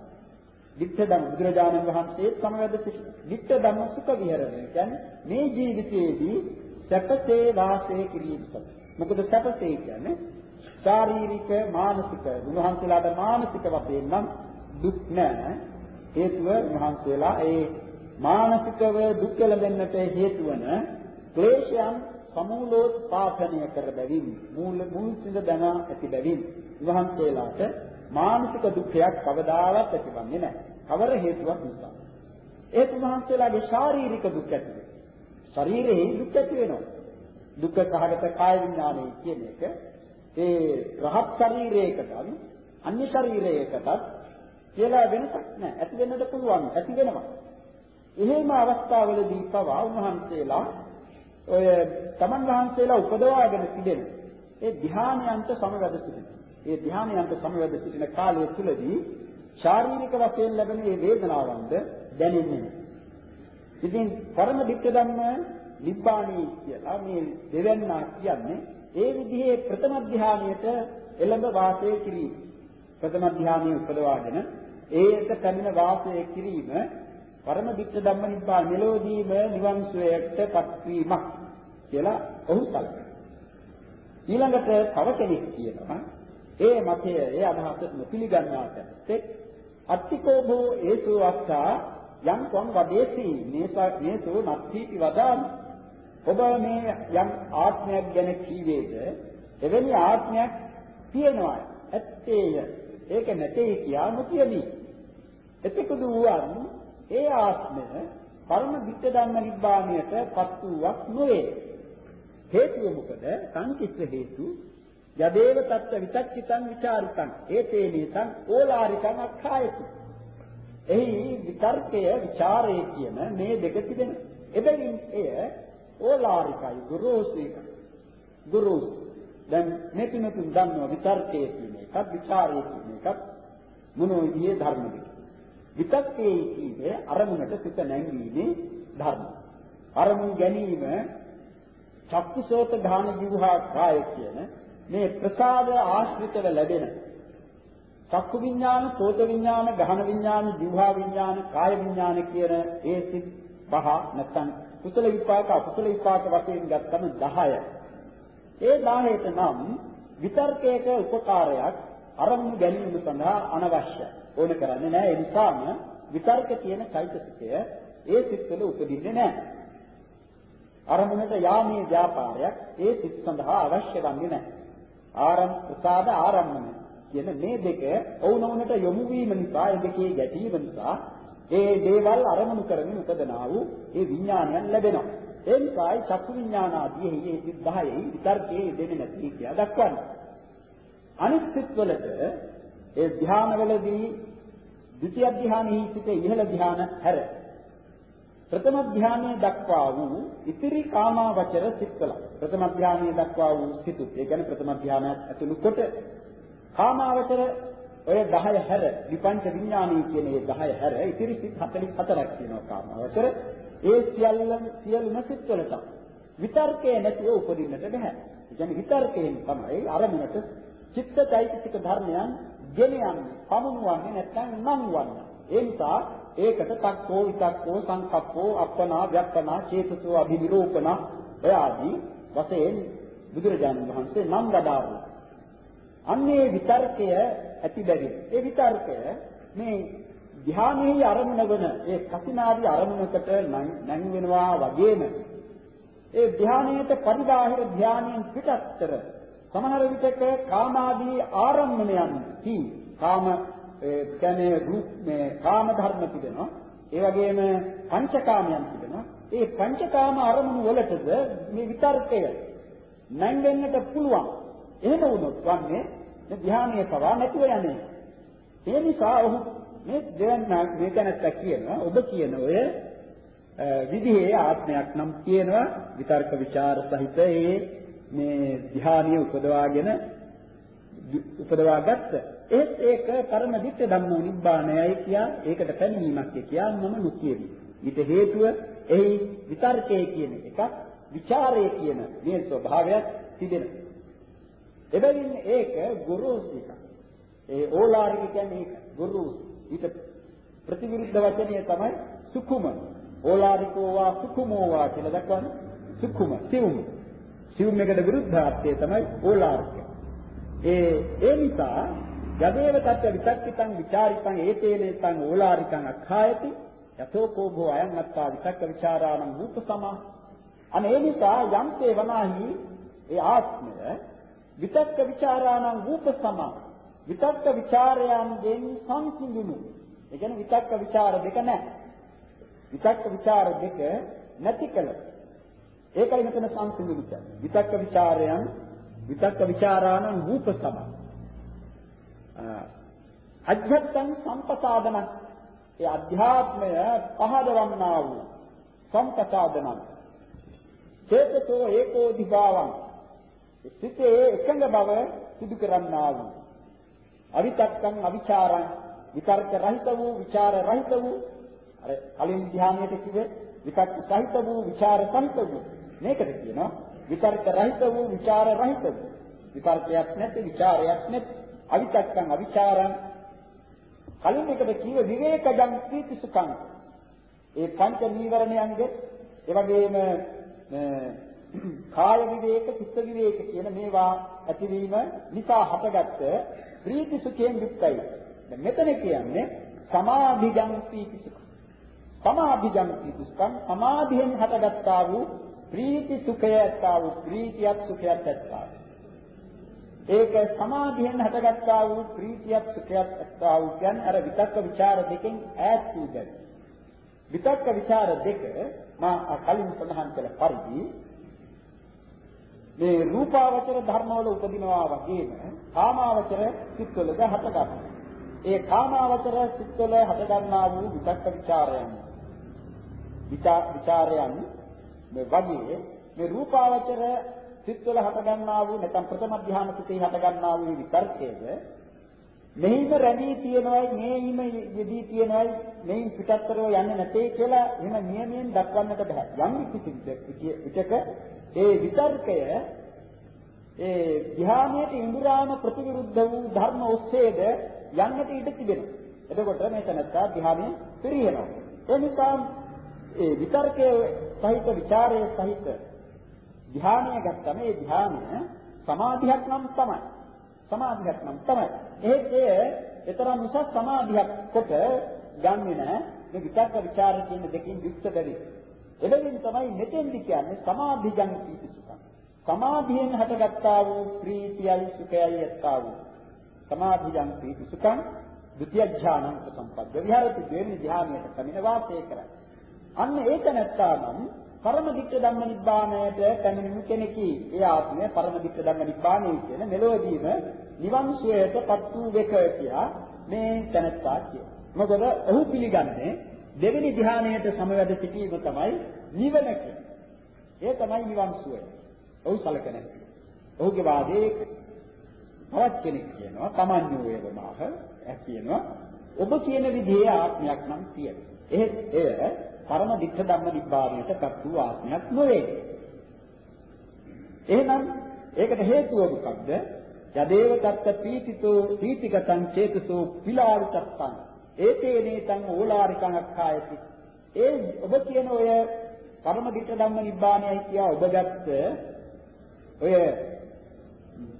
විච්ඡ ධම්ම බුදුරජාණන් වහන්සේ සමවැද සිටින. විච්ඡ ධම්ම සුඛ විහරණය කියන්නේ මේ ජීවිතයේදී සැපසේ වාසය කිරීමට. මොකද සැපසේ කියන්නේ ශාරීරික මානසික උන්වහන්සේලාට මානසික වශයෙන් නම් දුක් නැහැ හේතුව උන්වහන්සේලා ඒ මානසිකව දුක් ලැබෙන්නට හේතු වන ක්ලේශයන් සමූලෝත්පාදනය කර බැවින් මූල මුල් සිඳ දන ඇති බැවින් උන්වහන්සේලාට මානසික දුක්ඛයක් කවදාවත් ඇතිවන්නේ නැහැ. කවර හේතුවක් නිසා? ඒ උන්වහන්සේලාගේ ශාරීරික දුක් ඇති වෙනවා. ශරීරයේ දුක් ඇති වෙනවා. දුක්ඛ සහගත කාය විඥානය කියන එක ඒ රහත් ශරීරයකටත් අන්‍ය ශරීරයකටත් කියලා වෙනසක් නැහැ. ඇති වෙන්නට පුළුවන්. ඇති වෙනවා. එහෙම අවස්ථාවලදී පවා උන්වහන්සේලා ඔය තමන් වහන්සේලා උපදවාගෙන තිබෙන ඒ ධ්‍යානයන්ට සමවැද සිටින. ඒ ධ්‍යානයන්ට සමවැද සිටින කාලය තුලදී ශාරීරික වශයෙන් ලැබෙන මේ වේදනාවන්ද දැනෙන්නේ නැහැ. ඉතින් පරම දිට්ඨ ධම්ම නිබ්බාණී කියලා මේ දෙවන්නා කියන්නේ ඒ විදිහේ ප්‍රථම ධානයට එළඹ වාසය කිරීම. ප්‍රථම ධානයේ උපදවාගෙන ඒකට පැමිණ වාසය කිරීම පරම දිට්ඨ ධම්ම නිබ්බාන මෙලෝදීම නිවන් සුවයටපත් වීමක් කියලා ඔහු සැලකනවා. ඊළඟට තව කෙනෙක් කියනවා ඒ මතය ඒ අදහස පිළිගන්නාට අත්තිකෝ භෝ ඒසු අස්සා යම් කොම් වදේසි නේසෝ නත්ථීති වදාමි. ඔබ මේ යම් ආත්මයක් ගැන කීවේද? එවැනි ආත්මයක් තියෙනවා. ඇත්තේය. ඒක නැtei කියා නොකියමි එතෙකුදු වූවන් ඒ ආත්මය පරම විත්‍ය ධම්ම නිබ්බාණයට පත් වූවක් නොවේ. හේතුව මොකද? සංකිට්ඨ හේතු යදේව තත්ත්ව විතක්කිතං ਵਿਚාරිතං ඒතේනේතං ඕලාරිකං අක්ඛායති. එහි විතර්කය ਵਿਚාරය කියන මේ දෙක තිබෙන. එබැවින් එය ඕලාරිකයි ගුරුසීක. ගුරු දැන් මේ තුන තුන් දන්නවා විතර්කයේ තියෙන එකක්, ਵਿਚාරයේ තියෙන එකක්, මොනෝ විදියේ ධර්මද විතක්කේ කියන්නේ අරමුණට සිත නැංවීමේ ධර්ම. අරමුණ ගැනීම චක්කුසෝත ධාන ජීවහා කාය කියන මේ ප්‍රසාද ආශ්‍රිතව ලැබෙන චක්කු විඥාන, සෝත විඥාන, ගහන විඥාන, ජීවහා විඥාන, කාය විඥාන කියන ඒ සිත් පහ නැත්නම් කුසල විපාක අකුසල විපාක වශයෙන් ගත්තම 10. ඒ 10ට නම් විතර්කයක උපකාරයක් අරමුණු ගැනීම සඳහා අනවශ්‍ය. ඕන කරන්නේ නැහැ. ඒ නිසාම විතර්ක කියන চৈতසිකය ඒ සිත්වල උපදින්නේ නැහැ. අරමුණට යාමේ ව්‍යාපාරයක් ඒ සිත් සඳහා අවශ්‍ය වන්නේ නැහැ. ආරම් ප්‍රසාද ආරම්මන කියන මේ දෙක ඔවුනොවුනට යොමු වීම නිසා ඒ දෙකේ ගැටීම නිසා ඒ දේවල් අරමුණු කරමින් උපදනා වූ ඒ විඥානයන් ලැබෙනවා. ඒ නිසායි චක්කු විඥාන ආදී මේ 10යි විතර්කයේ දෙන්නේ නැති කියලා දක්වන්නේ. අනිත් සිත්වලට ඒ ධ්‍යානවලදී ද්විතිය ධ්‍යානෙහි සිට ඉහළ ධ්‍යාන හැර ප්‍රථම ධ්‍යානයේ දක්වා වූ ඉතිරි කාමාවචර සිත්වල ප්‍රථම ධ්‍යානයේ දක්වා වූ සිතුත් ඒ කියන්නේ ප්‍රථම ධ්‍යානයත් ඇතුළු කොට කාමාවචර ඔය 10 හැර විපංච විඥානී කියන මේ 10 හැර ඉතිරි සිත් 44ක් තියෙනවා කාමාවචර. ඒ සියල්ලම සියලුම සිත් වලට විතර්කයේ නැතිව උපදින්නට බෑ. ඒ කියන්නේ විතර්කයෙන් තමයි අරමුණට චිත්තචෛතසික ධර්මයන් ගෙන යන්නේ, පමුණුවන්නේ නැත්නම් නම්වන්නේ. ඒ නිසා ඒකට තක්කෝ විතක්කෝ සංකප්පෝ අපනා ව්‍යක්තනා චේතසෝ අභිනිරෝපණ ඔය ආදී වශයෙන් බුදුරජාණන් වහන්සේ නම් වදාළා. අන්නේ විතර්කය ඇති බැරි. ඒ විතර්කය මේ ධ්‍යානයේ අරමුණ වන ඒ කසිනාදී අරමුණකට නැං වෙනවා වගේම ඒ ධ්‍යානයට පරිබාහිර ධ්‍යානයෙන් පිටත්තර සමහර විටක කාමාදී ආරම්මණයන් හි කාම ඒ කියන්නේ රූප මේ කාම ධර්ම තිබෙනවා. ඒ වගේම පංචකාමයන් තිබෙනවා. ඒ පංචකාම අරමුණු වලටද මේ විතර්කය නැංගෙන්නට පුළුවන්. එහෙම වුණොත් වන්නේ මේ ධ්‍යානයේ පවා නැතුව යන්නේ. ඒ නිසා ඔහු මේ දෙවන්න මේ තැනත්තා කියනවා ඔබ කියන ඔය විදිහේ ආත්මයක් නම් තියෙනවා. විතර්ක ਵਿਚාර සහිත ඒ මේ ධ්‍යානිය උපදවාගෙන උපදවා ගත්ත. ඒත් ඒක පරම දිට්ඨ ධම්මෝ නිබ්බානයයි කියා ඒකට පැමිණීමක් කියා මම නොකියමි. ඊට හේතුව එහි විතර්කයේ කියන එකක් ਵਿਚාරයේ කියන මේ ස්වභාවයක් තිබෙනවා. එබැවින් ඒක ගුරුස් එකක්. ඒ ඕලාරික කියන්නේ ඒක ගුරුස්. ඊට ප්‍රතිවිරුද්ධ වචනය තමයි සුකුම. ඕලාරිකෝ වා සුකුමෝ වා කියලා දක්වන්නේ සුකුම සිවුම්. සිවුමකට විරුද්ධාර්ථය තමයි ඕලාරික. ඒ ඒ නිසා යදේව තත්ත්ව විතක්කිතං ਵਿਚාරිතං ඒතේනේතං ඕලාරිකං අඛායති යතෝකෝ භෝ අයං අත්තා විතක්ක ਵਿਚාරාණං රූප සමා අනේ නිසා යම් තේවනාහි ඒ ආත්මය විතක්ක ਵਿਚාරාණං රූප සමා විතක්ක ਵਿਚාරයන්ගෙන් සංසිඳුණු. ඒ කියන්නේ විතක්ක ਵਿਚාර දෙක නැහැ. විතක්ක ਵਿਚාර දෙක නැති කළා ඒකයි මෙතන සංසිඳි විචාර. විතක්ක ਵਿਚාරයන් විතක්ක ਵਿਚාරාණං රූප සම. අධ්‍යාත්මං සම්පසාදන. ඒ අධ්‍යාත්මය පහදවන්නා වූ සම්පසාදන. චේතසෝ ඒකෝ දිභාවං. සිතේ එකඟ බව සිදු කරන්නා වූ. අවිතක්කං අවිචාරං විතර්ක රහිත වූ විචාර රහිත වූ අර කලින් ධ්‍යානයේ කිව්වේ විතක්ක සහිත වූ විචාර සහිත වූ මේකට කියනවා විතර්ක රහිත වූ විචාර රහිත වූ විතර්කයක් නැති විචාරයක් නැති අවිතක්කං අවිචාරං කලින් එකට කිව්ව විවේකජං ප්‍රීති සුඛං ඒ පංච නීවරණයන්ගේ ඒ වගේම කාය විවේක, චිත්ත විවේක කියන මේවා ඇතිවීම නිසා හටගත්ත ප්‍රීති සුඛයෙන් යුක්තයි. දැන් මෙතන කියන්නේ සමාධිජං ප්‍රීති සුඛ. සමාධිජං ප්‍රීති සුඛං සමාධියෙන් හටගත්තා වූ ප්‍රීති සුඛය ඇත්තා වූ ප්‍රීතියක් සුඛයක් ඇත්තා ඒක සමාධියෙන් හටගත්තා වූ ප්‍රීතියක් සුඛයක් ඇත්තා වූ කියන්නේ අර විතක්ක ਵਿਚාර දෙකෙන් ඈත් වූ දැන විතක්ක ਵਿਚාර දෙක මා කලින් සඳහන් කළ පරිදි මේ රූපාවචර ධර්මවල උපදිනවා වගේම කාමාවචර සිත්වලද හටගන්නවා. ඒ කාමාවචර සිත්වල හටගන්නා වූ විතක්ක ਵਿਚාරයන් විචාරයන් මේ වගේ මේ රූපාවචර සිත්වල හටගන්නා වූ නැත්නම් ප්‍රථම ධ්‍යාන සිතේ හටගන්නා වූ විතර්කයේද මෙහිම රැඳී තියෙනවයි මේහිම යෙදී තියෙනවයි මෙයින් පිටත්තරව යන්නේ නැtei කියලා එහෙම නියමයෙන් දක්වන්නට බෑ. යම් කිසි විචක ඒ විතර්කය ඒ ධ්‍යානයේ ඉන්ද්‍රාම ප්‍රතිවිරුද්ධ වූ ධර්ම ඔස්සේද යන්නට ඉඩ තිබෙනවා. එතකොට මේ තනත්තා ධ්‍යානයේ පිරිනවනවා. ඒ නිසා ඒ විතර්කයේ සහිත ਵਿਚාරයේ සහිත ධානය ගත්තම ඒ ධානය සමාධියක් නම් තමයි. සමාධියක් නම් තමයි. ඒත් එය එතරම් උසස් සමාධියක් කොට ගන්නෙ නෑ මේ විතර්ක ਵਿਚාර කියන දෙකින් යුක්ත බැරි. එබැවින් තමයි මෙතෙන්දි කියන්නේ සමාධිගන් පීති සුඛං. සමාධියෙන් හටගත්තා වූ ප්‍රීතියයි සුඛයයි එක්කා වූ. සමාධිගන් පීති සුඛං ဒုတိ ය ඥානං උපසම්පද්ද විහරති දෙවෙනි ධානයට කමින වාසය කරයි. අන්න ඒක නැත්නම් පරම දික්ක ධම්ම නිබ්බාණයට පැමිණෙන කෙනෙකි. ඒ ආත්මය පරම දික්ක ධම්ම නිබ්බාණය කියන මෙලොවදීම නිවන් සුවයටපත් වූ වෙක කියලා මේ තැනත්තා කියනවා. මොකද ඔහු පිළිගන්නේ දෙවෙනි ධ්‍යානයට සමවැද සිටීම තමයි නිවන ඒ තමයි නිවන් සුවය. ඔහු සැලකන්නේ. ඔහුගේ වාදයේ තවත් කෙනෙක් කියනවා තමන්යෝ වේදනාහ ඇස් කියනවා ඔබ කියන විදිහේ ආත්මයක් නම් තියෙනවා. එහෙත් එය පරම දික්ඛ ධම්ම නිබ්බාණයටපත් වූ ආත්මයක් නොවේ. එහෙනම් ඒකට හේතුව මොකක්ද? යදේව තත්ත පීතිතෝ පීතිගතං චේතසෝ පිලාවිතත්තං ඒතේනේතං ඕලාරිකං අක්ඛායති. ඒ ඔබ කියන ඔය පරම දික්ඛ ධම්ම නිබ්බාණයයි කියා ඔබ ගත්ත ඔය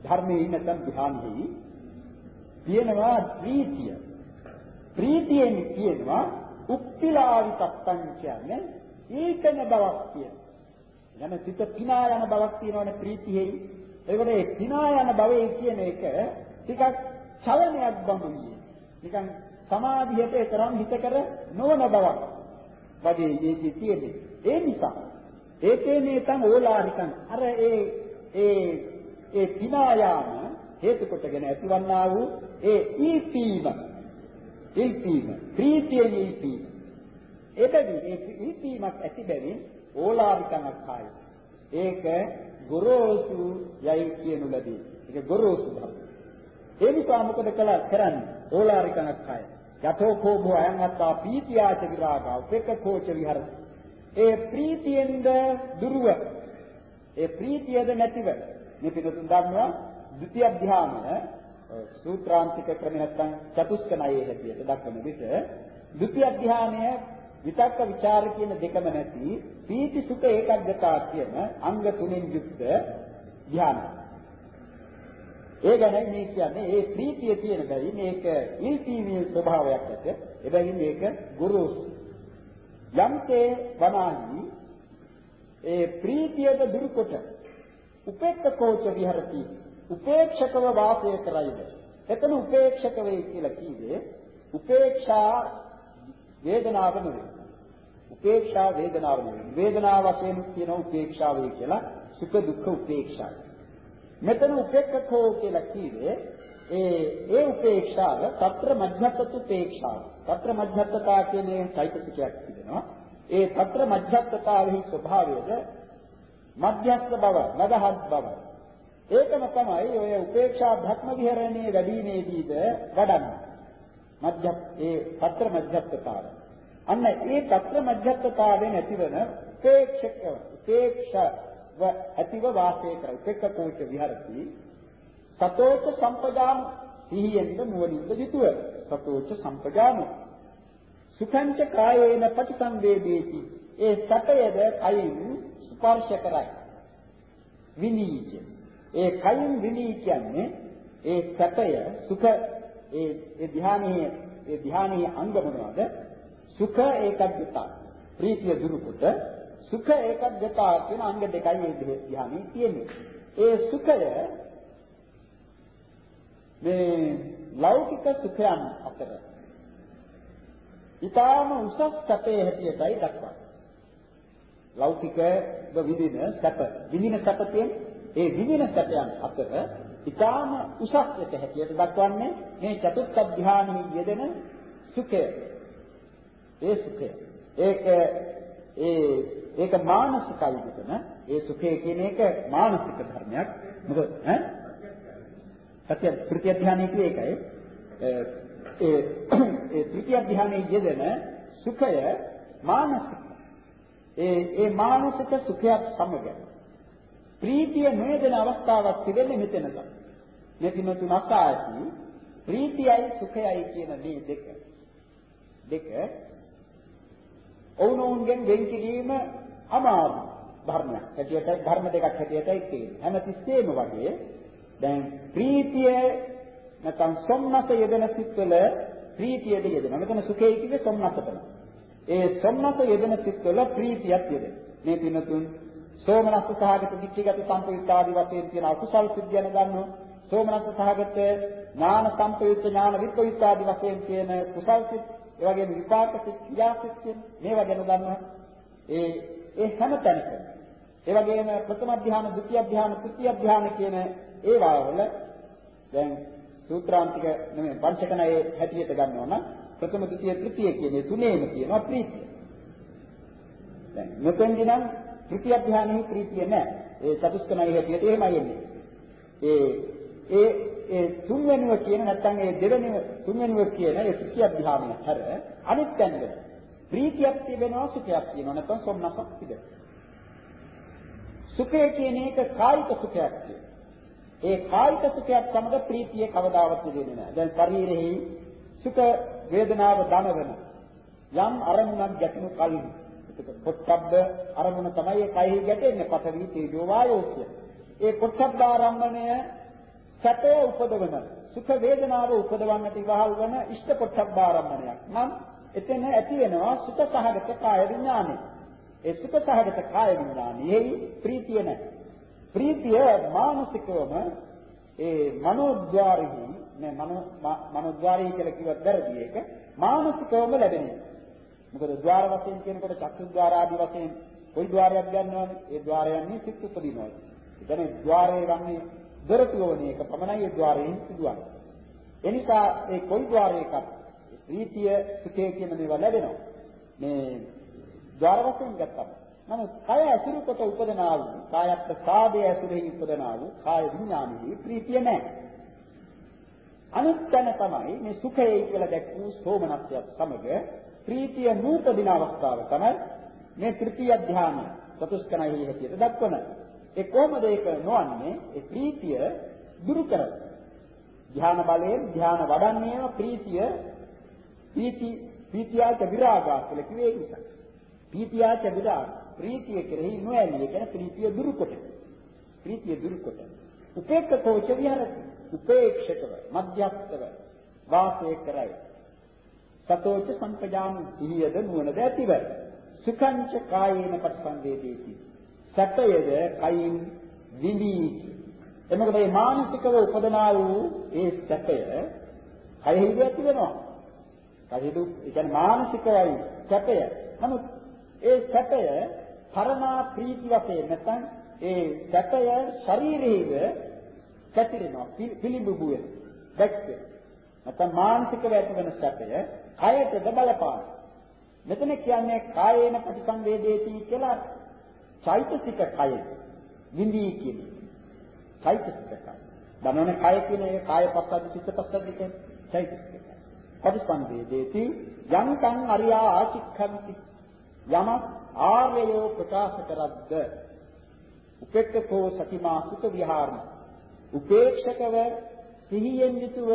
ධර්මයේ නැත්නම් ධ්‍යානෙහි තියෙනවා ප්‍රීතිය. ප්‍රීතියෙන් කියනවා උක්තිලාවිතත්තං කියන්නේ ඒකන බවක් තියෙනවා. යන සිත පිනා යන බවක් තියෙනවනේ ප්‍රීතියෙහි. ඒකට ඒ පිනා යන භවයේ කියන එක ටිකක් චලනයක් බඳුනිය. නිකන් සමාධියට තරම් හිතකර නොවන බවක් වගේ ඒකේ තියෙන්නේ. ඒ නිසා ඒකේ නේතන් ඕලාරිකන් අර ඒ ඒ ඒ පිනා යාම හේතු කොටගෙන ඇතිවන්නා වූ ඒ ඊපීම ඉල්පීම ප්‍රීතියෙන් ඉල්පීම එබැවින් ඒ ප්‍රීතිමත් ඇති බැවින් ඕලාරිකමක් කායි. ඒක ගොරෝසු යයි කියනු ලදී. ඒක ගොරෝසු බව. ඒ නිසා මොකද කළා කරන්නේ? ඕලාරිකමක් කායි. යතෝ කෝභෝ අයං අත්තා පීතියාච විරාගා උපේක්ඛෝච විහරති. ඒ ප්‍රීතියෙන්ද දුරව ඒ ප්‍රීතියද නැතිව මේ පිටුතුන් දන්නවා ද්විතිය ධ්‍යානය සූත්‍රාන්තික ක්‍රම නැත්නම් චතුස්කණයේ හැටියට දක්වන විට ද්විතිය ධ්‍යානය විතක්ක ਵਿਚාර කියන දෙකම නැති පීති සුඛ ඒකග්ගතා කියන අංග තුනෙන් යුක්ත ධ්‍යානය. ඒ ගැන මේ කියන්නේ ඒ ප්‍රීතිය තියෙන බැරි මේක ඉල්පීමේ ස්වභාවයක් ඇත. එබැවින් මේක ගුරුසු. යම්තේ වනාහි ඒ ප්‍රීතියද දුරුකොට උපේක්ඛකෝච විහරති උපේක්ෂකව වාසය කරයිද? එතන උපේක්ෂක වෙයි කියලා කිව්වේ උපේක්ෂා වේදනාව නෙවෙයි. උපේක්ෂා වේදනාව නෙවෙයි. වේදනාව වශයෙන් කියන උපේක්ෂා වේ කියලා සුඛ දුක්ඛ උපේක්ෂා. මෙතන උපේක්ඛකෝ කියලා කිව්වේ ඒ ඒ උපේක්ෂාව తත්‍ර මධ්‍යත්ත උපේක්ෂාව. తත්‍ර මධ්‍යත්තතා කියන්නේ চৈতසිකයක් කියනවා. ඒ తත්‍ර මධ්‍යත්තතාවෙහි ස්වභාවයද මධ්‍යස්ත බව, නදහත් බව, ඒකම තමයි ඔය උපේක්ෂා භක්ම විහරණයේ වැඩිීමේදීද වඩන්නේ. මධ්‍ය ඒ පත්‍ර මධ්‍යස්ථතාව. අන්න ඒ පත්‍ර මධ්‍යස්ථතාවෙන් ඇතිවන උපේක්ෂක උපේක්ෂව ඇතිව වාසය කර උපේක්ෂකෝච විහරති. සතෝච සම්පජාන සිහියෙන්ද නුවණින්ද යුතුව සතෝච සම්පජාන. සුඛංච කායේන පටිසංවේදේති. ඒ සතයද කයින් ස්පර්ශ කරයි. විනීය ඒ කයින් විනී කියන්නේ ඒ සැපය සුඛ ඒ ඒ ධානයේ ඒ ධානයේ අංග මොනවද? සුඛ ඒකග්ගතා. ප්‍රීතිය දුරුකොට සුඛ ඒකග්ගතා කියන අංග දෙකයි මේ ධානයේ තියෙන්නේ. ඒ සුඛය මේ ලෞකික සුඛයන් අතර ඊටාම උසස් සැපේ හැටියටයි දක්වන්නේ. ලෞකිකව විඳින සැප විඳින සැප කියන්නේ ඒ විදින සත්‍යයන් අතර ඊටාම උසස් එක හැටියට දක්වන්නේ මේ චතුත්ථ ධානයේ යෙදෙන සුඛය. ඒ සුඛය. ඒක ඒ ඒක මානසිකයි විතන ඒ සුඛය කියන එක මානසික ධර්මයක්. මොකද ඈ සත්‍ය තෘතිය ධානයේ කිය එකයි ඒ ඒ තෘතිය ධානයේ යෙදෙන සුඛය මානසික. ඒ ඒ මානසික සුඛයක් සමග ප්‍රීතිය නොයදෙන අවස්ථාවක් තිබෙන්නේ මෙතනද. මේ කින තුනක් ආයති ප්‍රීතියයි සුඛයයි කියන මේ දෙක. දෙක ඔවුනොවුන්ගෙන් වෙන් කිරීම අමාරු ධර්මයක්. හැටියට ධර්ම දෙකක් හැටියටයි තියෙන්නේ. හැමතිස්සෙම වගේ දැන් ප්‍රීතිය නැත්නම් සොම්නස යෙදෙන සිත්වල ප්‍රීතියද යෙදෙනවා. මෙතන සුඛය කිව්වේ සොම්නස තමයි. ඒ සොම්නස යෙදෙන සිත්වල ප්‍රීතියක් යෙදෙනවා. මේ පිනතුන් සෝමනස්ස සහගත දික්ඛිගත සම්පයුක්ත ආදී වශයෙන් තියෙන අකුසල් සිද්ධ යන ගන්නවා. සෝමනස්ස සහගත ඥාන සම්පයුක්ත ඥාන විපයුක්ත ආදී වශයෙන් තියෙන කුසල් සිත්, ඒ වගේම විපාක සිත්, ක්‍රියා සිත් කියන මේවා ගැන ගන්නවා. ඒ ඒ හැම තැනකම ඒ වගේම ප්‍රථම ධ්‍යාන, ဒုတိ ය ධ්‍යාන, තෘතිය ධ්‍යාන කියන ඒවා වල දැන් සූත්‍රාන්තික නෙමෙයි පංචකණයේ හැටියට ගන්නවා නම් ප්‍රථම, ද්විතීය, තෘතිය කියන තුනේම තියෙනවා ප්‍රීතිය. දැන් මෙතෙන්දී නම් ත්‍ෘතිය ධානයේ ප්‍රීතිය නැහැ. ඒ චතුස්කමයි හැටියට එහෙමයි එන්නේ. ඒ ඒ ඒ තුන්වෙනිව කියන නැත්නම් ඒ දෙවෙනිව තුන්වෙනිව කියන ඒ ත්‍ෘතිය ධානය හැර අනිත් තැනවල ප්‍රීතියක් තිබෙනවා සුඛයක් තියෙනවා නැත්නම් සොම්නසක් තිබෙනවා. සුඛය කියන එක කායික සුඛයක් ඒ කායික සුඛයක් සමග ප්‍රීතිය කවදාවත් දෙන්නේ නැහැ. දැන් ශරීරෙහි සුඛ වේදනාව දනවන යම් අරමුණක් ගැටෙනු කලින් පොට්ටබ්බ අරමුණ තමයි ඒ කයෙහි ගැටෙන්නේ පඨවි තේජෝ වායෝ කිය. ඒ පොට්ටබ්බ ආරම්භණය සැපය උපදවන සුඛ වේදනාව උපදවන්නට ඉවහල් වන ඉෂ්ට පොට්ටබ්බ ආරම්භණයක්. නම් එතන ඇති වෙනවා සුඛ සහගත කාය විඥානය. ඒ සුඛ සහගත කාය විඥානයෙහි ප්‍රීතිය නැහැ. ප්‍රීතිය මානසිකවම ඒ මනෝද්වාරෙහි නේ මනෝ මනෝද්වාරය කියලා කිව්වත් වැරදි ඒක මානසිකවම ලැබෙනවා. මොකද ద్వාර වශයෙන් කියනකොට චක්කුද්්වාර ආදී වශයෙන් කොයි ద్వාරයක් ගන්නවද? ඒ ద్వාරයන්නේ සිත් උපදිනවා. ඒ කියන්නේ ద్వාරයේ වන්නේ දොරටුවන එක පමණයි ඒ ద్వාරයෙන් සිදුවන්නේ. එනිසා ඒ කොයි ద్వාරයකත් ප්‍රීතිය සුඛය කියන මේවා ලැබෙනවා. මේ ద్వාර වශයෙන් ගත්තම නමුත් කය ඇසුරු කොට උපදනා වූ කායත් සාදේ ඇසුරෙහි උපදනා වූ කාය විඥානෙහි ප්‍රීතිය නැහැ. අනිත් තැන තමයි මේ සුඛය කියලා දැක්වූ සෝමනස්සයත් සමග ප්‍රීතිය නූපදින අවස්ථාව තමයි මේ තෘතිය ධානය චතුස්කණයෙහි හැටියට දක්වන. ඒ කොහොමද ඒක නොවන්නේ? ඒ ප්‍රීතිය දුරු කරන. ධාන බලයෙන් ධාන වඩන්නේම ප්‍රීතිය ප්‍රීති ප්‍රීතියාච විරාගා කියලා කිව්වේ ඒක නිසා. ප්‍රීතියාච විරාග ප්‍රීතිය කෙරෙහි නොඇලී කියන ප්‍රීතිය දුරු කොට. ප්‍රීතිය දුරු කොට. උපේක්ඛකෝච විහරති. උපේක්ෂකව මධ්‍යස්තව වාසය කරයි. සතෝච සංපජාන සිහියද නුවණද ඇතිව. සුඛංච කායේන පටිසංවේදේති. සතයද කයින් විඳී. එමකට මේ මානසිකව උපදනා වූ ඒ සැපය කයෙහි ඇති වෙනවා. කයෙහි ඒ කියන්නේ මානසිකවයි සැපය. නමුත් ඒ සැපය කරණා ප්‍රීති වශයෙන් නැත්නම් ඒ සැපය ශරීරයේද පැතිරෙනවා පිළිඹු වෙන දැක්ක නැත්නම් මානසිකව ඇති වෙන සැපය කයටද බලපාන. මෙතන කියන්නේ කායේන ප්‍රතිසංවේදේති කියලා චෛතසික කය විඳී කියන්නේ චෛතසික කය. දන්නවනේ කය කියන එක කාය පස්සද්ද චිත්ත පස්සද්ද කියන්නේ චෛතසික කය. ප්‍රතිසංවේදේති. යන්තං අරියා ආචික්ඛන්ති යමක් ආර්යයෝ ප්‍රකාශ කරද්ද උපෙක්ඛකෝ සතිමා සුඛ විහාරණ. උපේක්ෂකව සිහියෙන් යුතුව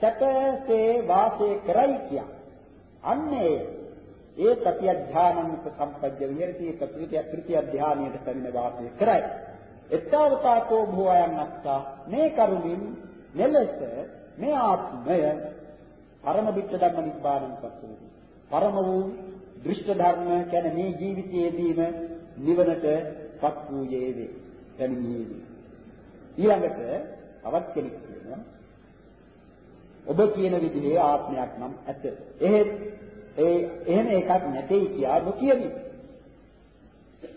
සැපසේ වාසය කරයි කිය. අන්නේ ඒ තතිය ධානන්ත සම්පජ්ජ විහෙරති තෘතිය තෘතිය ධානයට පැමිණ වාසය කරයි. එත්තවතාකෝ භෝයන් අත්තා මේ කරුණින් මෙලෙස මේ ආත්මය පරම විච්ඡ ධම්ම නිබ්බානං පස්සෙති. පරම වූ දෘෂ්ට ධර්ම කියන මේ ජීවිතයේදීම නිවනට පත් වූයේ වේ. පැමිණියේ ඊළඟට තවත් කෙනෙක් කියනවා ඔබ කියන විදිහේ ආත්මයක් නම් ඇත. එහෙත් ඒ එහෙම එකක් නැtei කියා නොකියමි.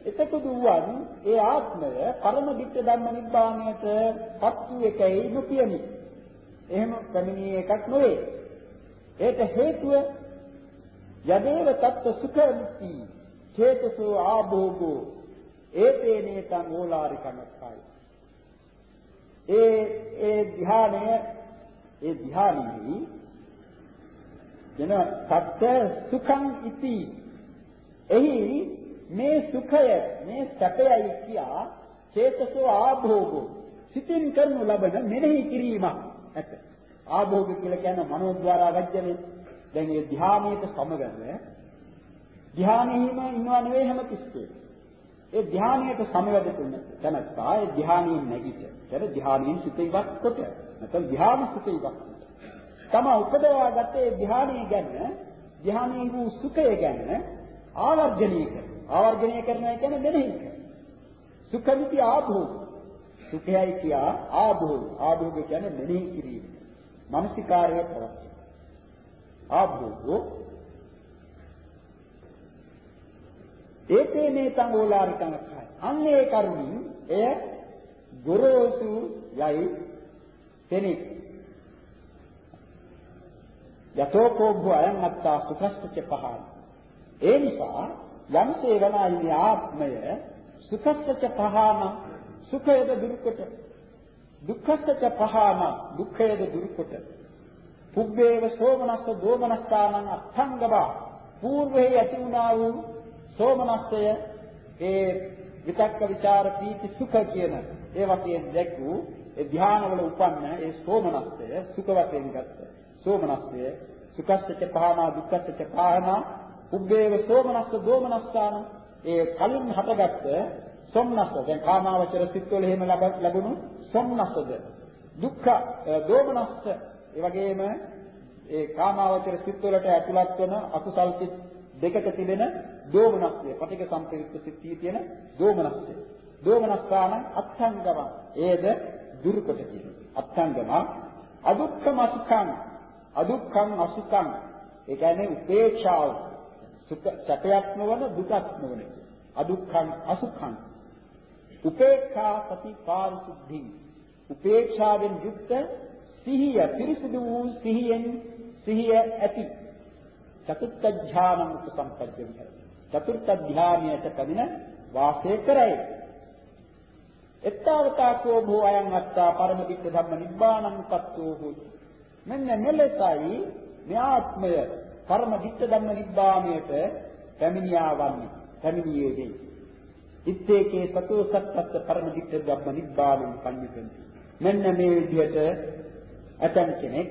එතකොට වුවන් ඒ ආත්මය පරම ditta ධම්ම නිබ්බාණයට පත් වූ එකයි නොකියමි. එහෙම පැමිණිය එකක් නොවේ. ඒට හේතුව යදේව තත්ත්ව සුඛ මුක්ති චේතසෝ ආභෝගෝ ඒතේනේ තං ඕලාරිකනස්සයි ඒ ඒ ධ්‍යානය ඒ ධ්‍යානෙහි වෙන සත්‍ය සුඛං ඉති. එහි මේ සුඛය මේ සැපයයි කියා චේතසෝ ආභෝගෝ. සිතින් කරනු ලබන මෙනෙහි කිරීමක් ඇත. ආභෝග කියලා කියන මනෝද්වාරා වජ්ජනේ දැන් මේ ධ්‍යානයට සමගම ධ්‍යානෙහිම ඉන්නව නෙවෙයි හැම තිස්සේ ඒ ධ්‍යානයට සමවැද තුන තනත්තා. ඒ ධ්‍යානියෙන් නැගිට. එතන ධ්‍යානියෙන් සිත ඉවත් කොට. නැත්නම් ධ්‍යාන සිත ඉවත් කොට. තම උපදවාගත්ත ඒ ධ්‍යානිය ගැන ධ්‍යානයේ වූ සුඛය ගැන ආවර්ජනය කරන. ආවර්ජනය කරනවා කියන්නේ මෙනෙහි කරන. සුඛමිති ආභෝග. සුඛයයි කියා ආභෝග. ආභෝග කියන්නේ මෙනෙහි කිරීම. මානසිකාර්යය පවත්වන. ආභෝගෝ ඒතේ මේ තං ඕලාරිකං අක්ඛය. අන්නේ කරුණින් එය ගොරෝසු යයි කෙනෙක් යතෝකෝභ අයං අත්තා සුඛස්ත්‍ය පහන ඒ නිසා යම් සේවනායි ආත්මය සුඛස්ත්‍ය පහන සුඛයද දුරුකොට දුක්ඛස්ත්‍ය පහන දුක්ඛයද දුරුකොට පුබ්බේව සෝමනස්ස දෝමනස්ථානං අත්ංගබ పూర్වේ ඇති වුණා වූ සෝමනස්සය ඒ විතක්ක ਵਿਚාර පීති සුඛ කියන ඒවා කියන දැක්වූ ඒ ධානවල උපන්න ඒ සෝමනස්සය සුඛ වශයෙන් ගත්ත සෝමනස්සය සුඛස්සච පහනා දුක්ඛස්සච පහනා උබ්බේව සෝමනස්ස දෝමනස්සාන. ඒ කලින් හටගත්ත සොම්නස්ස දැන් කාමාවචර සිත්වල එහෙම ලැබුණු සොම්නස්සද? දුක්ඛ දෝමනස්ස. ඒ වගේම ඒ කාමාවචර සිත්වලට ඇතුළත් වන අකුසල් සිත් දෙකක තිබෙන දෝමනස්ය පටික සම්ප්‍රයුක්ත සිත්තිය තියෙන දෝමනස්ය දෝමනස්කාන අත්ංගම ඒද දුරුකොට කියන අත්ංගම අදුක්ඛම අසුඛං. අදුක්ඛං අසුඛං. ඒ කියන්නේ උපේක්ෂාව. සුඛ සැපයක් නොවන දුකක් නොවන අදුක්ඛං අසුඛං. උපේක්ඛා සති පාරිශුද්ධි උපේක්ෂාවෙන් යුක්ත සිහිය පිරිසිදු වූ සිහියෙන් සිහිය ඇති. චතුත්ථ ඥානං උපසම්පජ්ජ විහෙරති. චතුර්ථ ධානයට පැමිණ වාසය කරයි. එත්තාවතාකෝ භෝ අයං අත්තා පරමදික්ක ධම්ම නිබ්බානං පත්තෝ හොති. මෙන්න මෙලෙසයි න්‍යාත්මය පරම දික්ක ධම්ම නිබ්බාණයට පැමිණියා වන්නේ. පැමිණියේ වේ. ඉත්තේකේ සතෝ සත්ත්ත පරම දික්ක ධම්ම නිබ්බාණං පඤ්ඤපෙන්ති. මෙන්න මේ විදිහට ඇතන් කෙනෙක්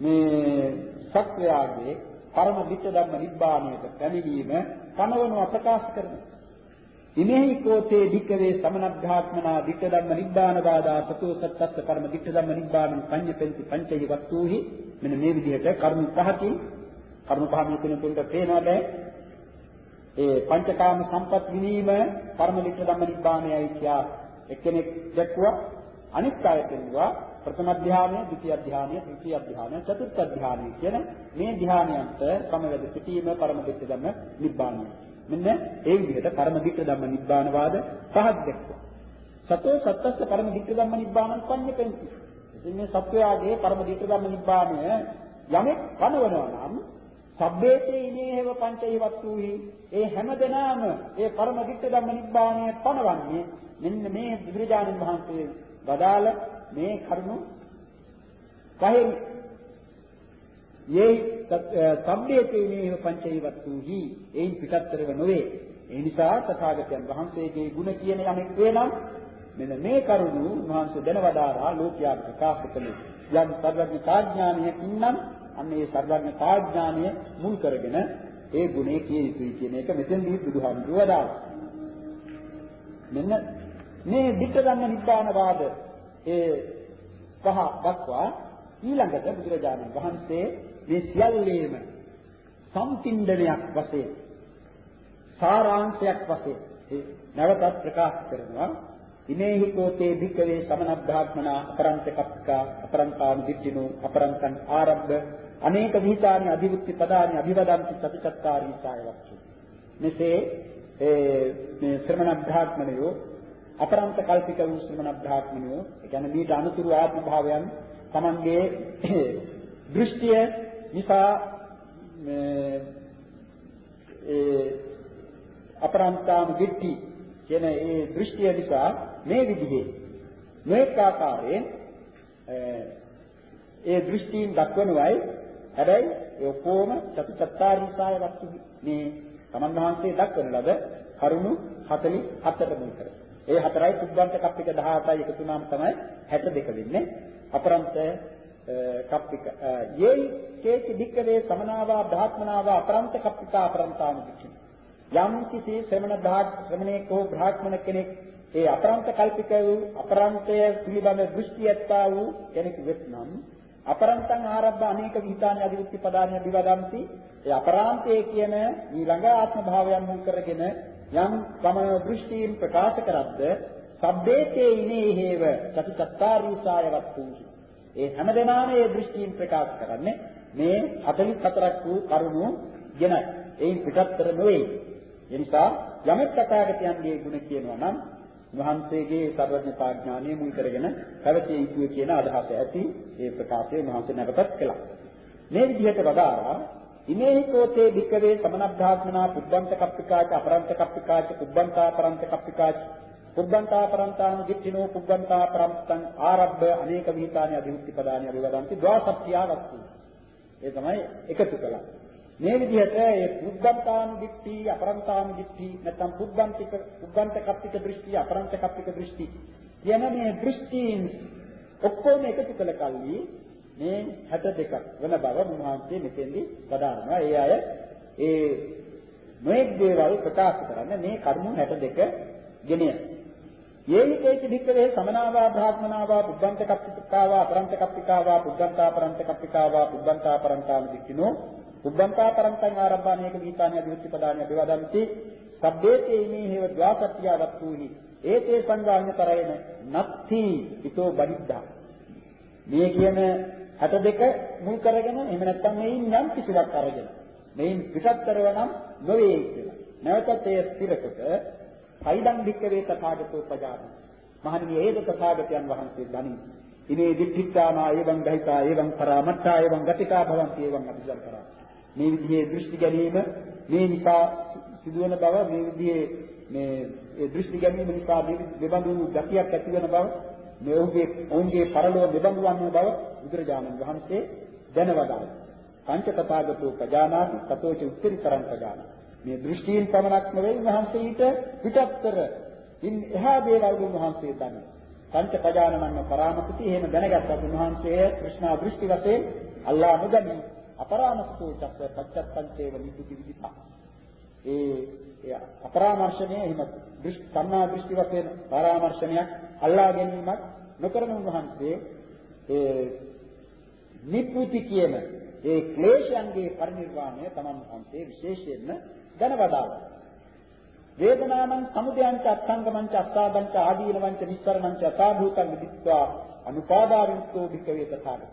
මේ සත්‍යයගේ පරම දික්ක ධම්ම නිබ්බාණයට පැමිණීම කනවන ප්‍රකාශ කරනවා. ඉමෙහි කෝතේ ධිකවේ සමනද්ධාත්මනා ධික ධම්ම නිබ්බාන වාදා සතෝ සත්තස්ස පරම ධික ධම්ම නිබ්බානං පඤ්ඤපෙන්ති පංචෛ වස්තුහි මෙන්න මේ විදිහට කරුණු පහකින් කරුණු පහ මේ කෙනෙකුට පේනවා බෑ. ඒ පංචකාම සම්පත් විනීම පරම ධික ධම්ම නිබ්බානයයි කියා එක්කෙනෙක් දැක්ුවා අනිත් අය පෙන්නවා ප්‍රථම ධානය, ද්විතිය ධානය, තෘතිය ධානය, චතුර්ථ ධානය කියන මේ ධානයන්ට සමවැද සිටීම පරම ධික ධම්ම නිබ්බානයයි. මෙන්න ඒ විදිහට පරම දිට්ඨ ධම්ම නිබ්බාන වාද පහක් දැක්කා. සතෝ සත්තස්ස පරම දිට්ඨ ධම්ම නිබ්බානං පඤ්ඤපෙන්ති. ඉතින් මේ සත්වයාගේ පරම දිට්ඨ ධම්ම නිබ්බානය යමෙක් කනවනවා නම් සබ්බේතේ ඉනේව පංචෛ වස්තුහි ඒ හැමදෙනාම ඒ පරම දිට්ඨ ධම්ම නිබ්බානය පනවන්නේ මෙන්න මේ බුදුරජාණන් වහන්සේ වදාළ මේ කරුණු පහෙන් යේ සම්බේතේනේව පංචෛවත්තුහි එයින් පිටත්තරව නොවේ. ඒ නිසා තථාගතයන් වහන්සේගේ ගුණ කියන යමෙක් වේනම් මෙන්න මේ කරුණු මහන්සිය දැනවදාරා ලෝකයාට ප්‍රකාශ කළේ. යම් සර්වඥතාඥානයකින් නම් අන්න ඒ සර්වඥතාඥානය මුල් කරගෙන ඒ ගුණේ කිය යුතුයි කියන එක මෙතෙන්දී බුදුහාමුදුරුවෝ වදාළා. මෙන්න මේ විකදන්න නිබ්බාන වාද ඒ පහ දක්වා ඊළඟට බුදුරජාණන් වහන්සේ මේ සියල්ලේම සම්පින්ඩනයක් වශයෙන් සාරාංශයක් වශයෙන් නැවතත් ප්‍රකාශ කරනවා. ඉමේහි කෝතේ භික්කවේ සමනබ්ධාත්මනා අපරන්ත කප්පකා අපරන්තාන දිට්ඨිනෝ අපරන්තං ආරබ්බ අනේක විහිතානි අධිවුක්ති පදානි අභිවදන්ති සතිචත්තාරී සායවක්ඛි මෙසේ ඒ මේ ශ්‍රමණබ්ධාත්මනයෝ අපරන්ත කල්පික වූ ශ්‍රමණබ්ධාත්මනයෝ ඒ කියන්නේ ඊට අනුතුරු ආත්ම භාවයන් තමන්ගේ <clears throat> දෘෂ්ටිය නිසා මේ ඒ අපරන්තාම දිට්ඨි කියන ඒ දෘෂ්ටිය නිසා මේ විදිහේ මේක ආකාරයෙන් ඒ දෘෂ්ටීන් දක්වනවයි හැබැයි ඒ ඔක්කොම චතුත්තරාරිසාය වස්තු මේ තමන් වහන්සේ දක්වන ලද කරුණු 47ට මුල් කරගෙන. ඒ හතරයි කුබ්බන්ත කප්පික 17යි එකතු වුණාම තමයි 62 වෙන්නේ. අපරන්ත කප්පික යේ කේචි වික්කවේ සමනාවා බ්‍රාහ්මනාවා අපරන්ත කප්පිකා අපරන්තාම වික්කි යම් කිසි ශ්‍රමණ භාග ශ්‍රමණේක හෝ බ්‍රාහ්මණ කෙනෙක් ඒ අපරන්ත කල්පික වූ අපරන්තය පිළිබඳ දෘෂ්ටි ඇත්තා වූ කෙනෙක් වෙත්නම් අපරන්තං ආරබ්බ අනේක විහිතානි අධිවිත්ති පදානි අභිවදන්ති ඒ අපරාන්තයේ කියන ඊළඟ ආත්ම භාවයන් මුල් කරගෙන යම් තම දෘෂ්ටීන් ප්‍රකාශ කරද්ද සබ්බේතේ ඉනේ හේව චතුත්තාරීසායවත් වූ ඒ හැමදෙනාම මේ දෘෂ්ටීන් ප්‍රකාශ කරන්නේ මේ 44ක් වූ කරුණු ගැනයි. ඒයින් පිටත්තර නොවේ. ඒ නිසා යමෙක් තථාගතයන්ගේ ගුණ කියනවා නම් මහන්සේගේ සර්වඥතා ඥානය මුල් කරගෙන පැවතිය යුතුය කියන අදහස ඇති ඒ ප්‍රකාශය මහන්සේ නැවතත් කළා. මේ විදිහට වදාරා ඉමේහි කෝතේ භික්කවේ සමනබ්ධාත්මනා පුබ්බන්ත කප්පිකාච අපරන්ත කප්පිකාච පුබ්බන්තා පරන්ත කප්පිකාච පුබ්බන්තා පරන්තාන දිට්ඨිනෝ පුබ්බන්තා පරම්පතං ආරබ්බ අනේක විහිතානි අභිමුක්ති පදානි අභිවදන්ති. ද්වාසත්‍යාවස්තු ඒ තමයි එකතු කළා. මේ විදිහට ඒ පුබ්බන්තාන දිට්ඨි අපරන්තාන දිට්ඨි නැත්නම් පුබ්බන්තික පුබ්බන්ත කප්පික දෘෂ්ටි අපරන්ත කප්පික දෘෂ්ටි කියන මේ දෘෂ්ටීන් ඔක්කොම එකතු කළ කල්හි මේ 62ක් වෙන බව මුහන්සේ මෙතෙන්දී වදාරනවා. ඒ අය ඒ මේක් දේවල් ප්‍රකාශ කරන්නේ මේ කර්ම 62 ගෙනියන. යේහිතේච භික්කවේ සමනාවා බ්‍රාහ්මනාවා පුබ්බන්ත කප්පිකාවා අපරන්ත කප්පිකාවා පුබ්බන්තා පරන්ත කප්පිකාවා පුබ්බන්තා පරන්තාම දික්ඛිනෝ පුබ්බන්තා පරන්තං ආරම්භානේක විහිතානි අධිවෘත්ති පදානි අභිවදන්ති. සබ්බේතේ ඉමේ හේව ද්වාසත්‍යා වත්තුහි ඒතේ සංගාඤ්ඤතරයන නත්ති ඊතෝ බඩිද්දා මේ කියන 62 මුල් කරගෙන එහෙම නැත්නම් මේන් යම් කිසිවක් අරගෙන මේන් පිටත්තරව නම් නොවේ කියලා. නැවතත් ඒ ස්ථිරකොට සයිදං වික්කවේ තථාගතෝ පජාන. මහණෙනි ඒද තථාගතයන් වහන්සේ දනි. ඉනේ දික්ඛිතානා එවං ගහිතා එවං පරාමත්තා එවං ගතිකා භවಂತಿ එවං අபிසංකරා. මේ විදිහේ දෘෂ්ටි ගැනීම මේ නිසා සිදුවන බව මේ විදිහේ මේ ඒ දෘෂ්ටි ගැනීම නිසා දෙබඳු ගතියක් ඇති වෙන බව මේ ඔහුගේ ඔවුන්ගේ පරලෝක දෙබඳු වන්නේ බව බුදුරජාණන් වහන්සේ දැනවදාළා. පංචකථාගතෝ පජානාති තතෝච උත්තරීතරං පජානාති. මේ දෘෂ්ටීන් පමණක් නෙවෙයි වහන්සේ ඊට පිටත්තර ඉන් එහා දේවල් වහන්සේ දන්නේ. පංච පජානනන්න පරාමපති එහෙම දැනගත්තා උන්වහන්සේ කෘෂ්ණා දෘෂ්ටි වශයෙන් අල්ලා නොදැනී අපරාමස්තෝ චක්ක පච්චත්තං නිදුති විදිතා. ඒ අපරාමර්ශනය එහෙම දෘෂ්ටි සම්මා දෘෂ්ටි වශයෙන් පරාමර්ශනයක් අල්ලා ගැනීමක් නොකරන උන්වහන්සේ ඒ නිප්පුති කියන ඒ ක්ලේශයන්ගේ පරිනිර්වාණය තමන් වහන්සේ විශේෂයෙන්ම දැනවදාළා. වේදනානං සමුදයංච අත්ංගමංච අස්සාදංච ආදීනවංච නිස්සරණංච අසාභූතං විදිත්වා අනුපාදාරින්තෝ භික්කවේ තථාගත.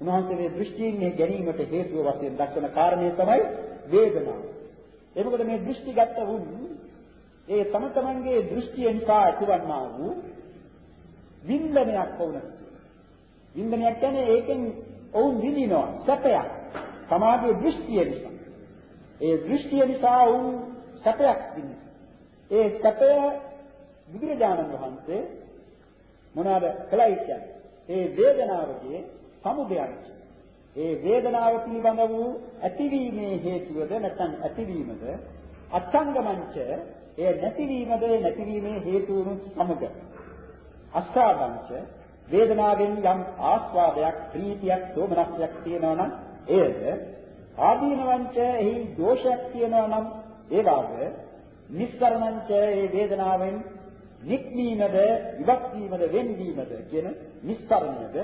උන්වහන්සේ මේ දෘෂ්ටීන් මේ ගැනීමට හේතුව වශයෙන් දක්වන කාරණය තමයි වේදනාව. එතකොට මේ දෘෂ්ටිගත වුන් ඒ තම තමන්ගේ දෘෂ්ටිය නිසා ඇතිවන්නා වූ වින්දනයක් වුණ. වින්දනයක් කියන්නේ ඒකෙන් ඔවුන් විඳිනවා සැපයක්. සමාධියේ දෘෂ්ටිය නිසා. ඒ දෘෂ්ටිය නිසා ඔවුන් සැපයක් විඳිනවා. ඒ සැපය බුදුරජාණන් වහන්සේ මොනවාද කළයි කියන්නේ? ඒ වේදනාවගේ සමුදයයි. ඒ වේදනාව පිළිබඳ වූ ඇතිවීමේ හේතුවද නැත්නම් ඇතිවීමද අත්ංගමංච ඒ නැතිවීමද නැතිවීමේ හේතුණු සමග අස්සාදංච වේදනාවෙන් යම් ආස්වාදයක් ප්‍රීතියක් සෝමනස්යක් තියෙනවා නම් එයද ආදීනවංච එහි දෝෂයක් තියෙනවා නම් ඒ වාගේ නිස්සරණංච ඒ වේදනාවෙන් නික්මීමද ඉවත් වීමද වෙන්වීමද කියන නිස්සරණයද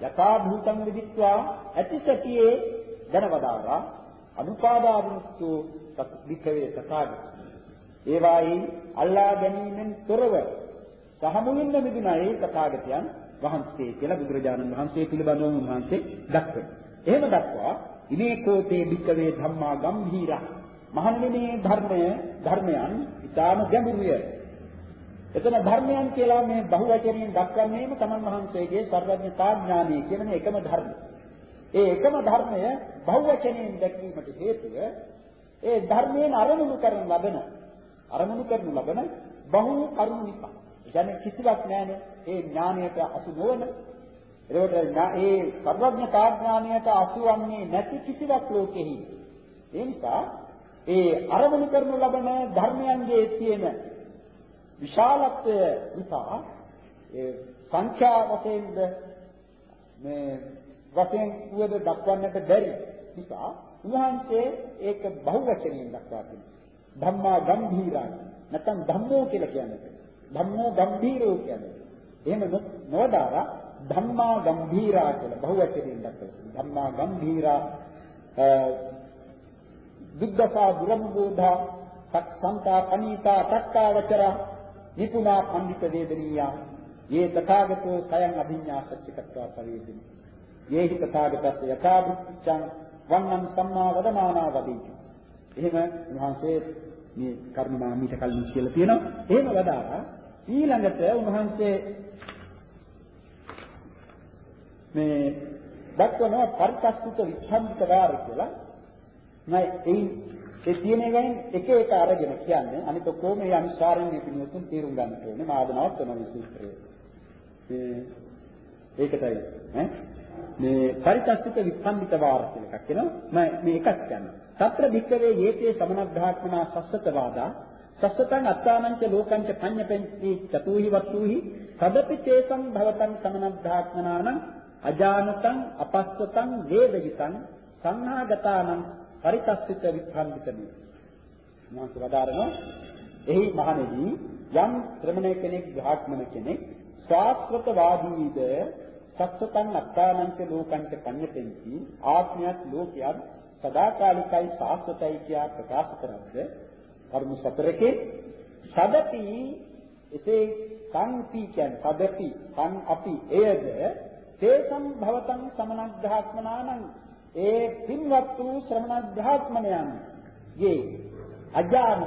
යථා භූතං විදිත්වා ඇතිසතියේ දැනවදාරා අනුපාදානුස්සු වික්කවේ තථාගත ඒවායි අල්ලා ගැනීමෙන් තොරව සහමුලින්ම මිදුණයි තථාගතයන් වහන්සේ කියලා බුදුරජාණන් වහන්සේ පිළිබඳව උන්වහන්සේ දක්වනවා. එහෙම දක්වා ඉමේකෝතේ භික්කවේ ධම්මා ගම්භීරා මහන්නේ ධර්මය ධර්මයන් ඊටාම ගැඹුරුය එතන ධර්මයන් කියලා මේ බහුවචනයෙන් දක්වන්නේම තමන් වහන්සේගේ සර්වඥතා ඥානය කියන එකම ධර්මය. ඒ එකම ධර්මය බහුවචනයෙන් දැක්වීමට හේතුව ඒ ධර්මයෙන් අරමුණු කරන ලබන අරමුණු කරනු ලබන බහු කරුණික. ඒ කියන්නේ කිසිවක් නැහැනේ. ඒ ඥානයට අසු නොවන ඒකට ඒ සර්වඥතා ඥානයට අසු වන්නේ නැති කිසිවක් ලෝකෙහි. ඒ නිසා ඒ අරමුණු කරනු ලබන ධර්මයන්ගේ තියෙන විශාලත්වය නිසා ඒ සංඛ්‍යා වශයෙන්ද මේ වශයෙන් උවද දක්වන්නට බැරි නිසා උන්වහන්සේ ඒක බහුවචනයෙන් දක්වා තිබෙනවා. ධම්මා ගම්භීරයි. නැත්නම් ධම්මෝ කියලා කියන්නේ. ධම්මෝ ගම්භීරෝ කියන්නේ. එහෙම නොවදාරා ධම්මා ගම්භීරා කියලා බහුවචනයෙන් දක්වනවා. ධම්මා ගම්භීරා දුක්ඛසා දුරම්බෝධා සක්සන්තා පනීතා තක්කාවචර නිපුණා පඬිත වේදනීයා. යේ තථාගතෝ සයන් අභිඤ්ඤා සච්චිකත්වා පරිවේදින. යේහි තථාගතස්ස යථාභුච්ඡං වන්නං සම්මා වදමානා වදීති. එහෙම උන්වහන්සේ මේ කර්මනා මීට කලින් කියලා තියෙනවා. එහෙම වදාරා ඊළඟට උන්වහන්සේ මේ දක්වන පරිත්‍ස්තුත විච්ඡන්දිත වාර කියලා. නෑ ඒ ඒ තියෙන එකෙන් එක එක අරගෙන කියන්නේ අනිත ඔක්කොම මේ අනිස්කාරයෙන් මේ පිළිවෙතුන් තේරුම් ගන්න ඕනේ. මාදනාවක් තමයි සූත්‍රය. මේ ඒකටයි ඈ? මේ පරිත්‍ස්තික විපන්දිත වාර කියලා එකක් වෙනවා මම මේ එකක් කියන්නේ. తත්‍ර භික්කවේ යේතේ සමනද්ධාත්මනා සස්සත වාදා. සස්සතං අත්තානංච ලෝකංච පඤ්ඤපෙන්ති චතුහි වත්තුහි. සදපි තේසං භවතං සමනද්ධාත්මනානං අජානතං අපස්සතං වේදහිතං සංහාගතානං පරිතස්සිත විභ්‍රාන්තිකමේ. මාස වදාරනවා එහි මහණෙනි යම් ශ්‍රමණ කෙනෙක් ධාත්මන කෙනෙක් ශාස්ත්‍රතවාදීද සත්‍යතං අත්තානංච ලෝකංච පඤ්ඤතෙන්ති ආත්මයක් ලෝකයක් සදාකාලිකයි ශාස්ත්‍රතයි කියා ප්‍රකාශ කරද්ද කර්ම සතරකේ සදපි එසේ සංපි කියන්නේ සදපි සං අපි එයද තේසම් භවතං සමනග්ධාත්මනානං ඒ පින්වත් වූ ශ්‍රමණ ධාත්මනයන් යේ අජානත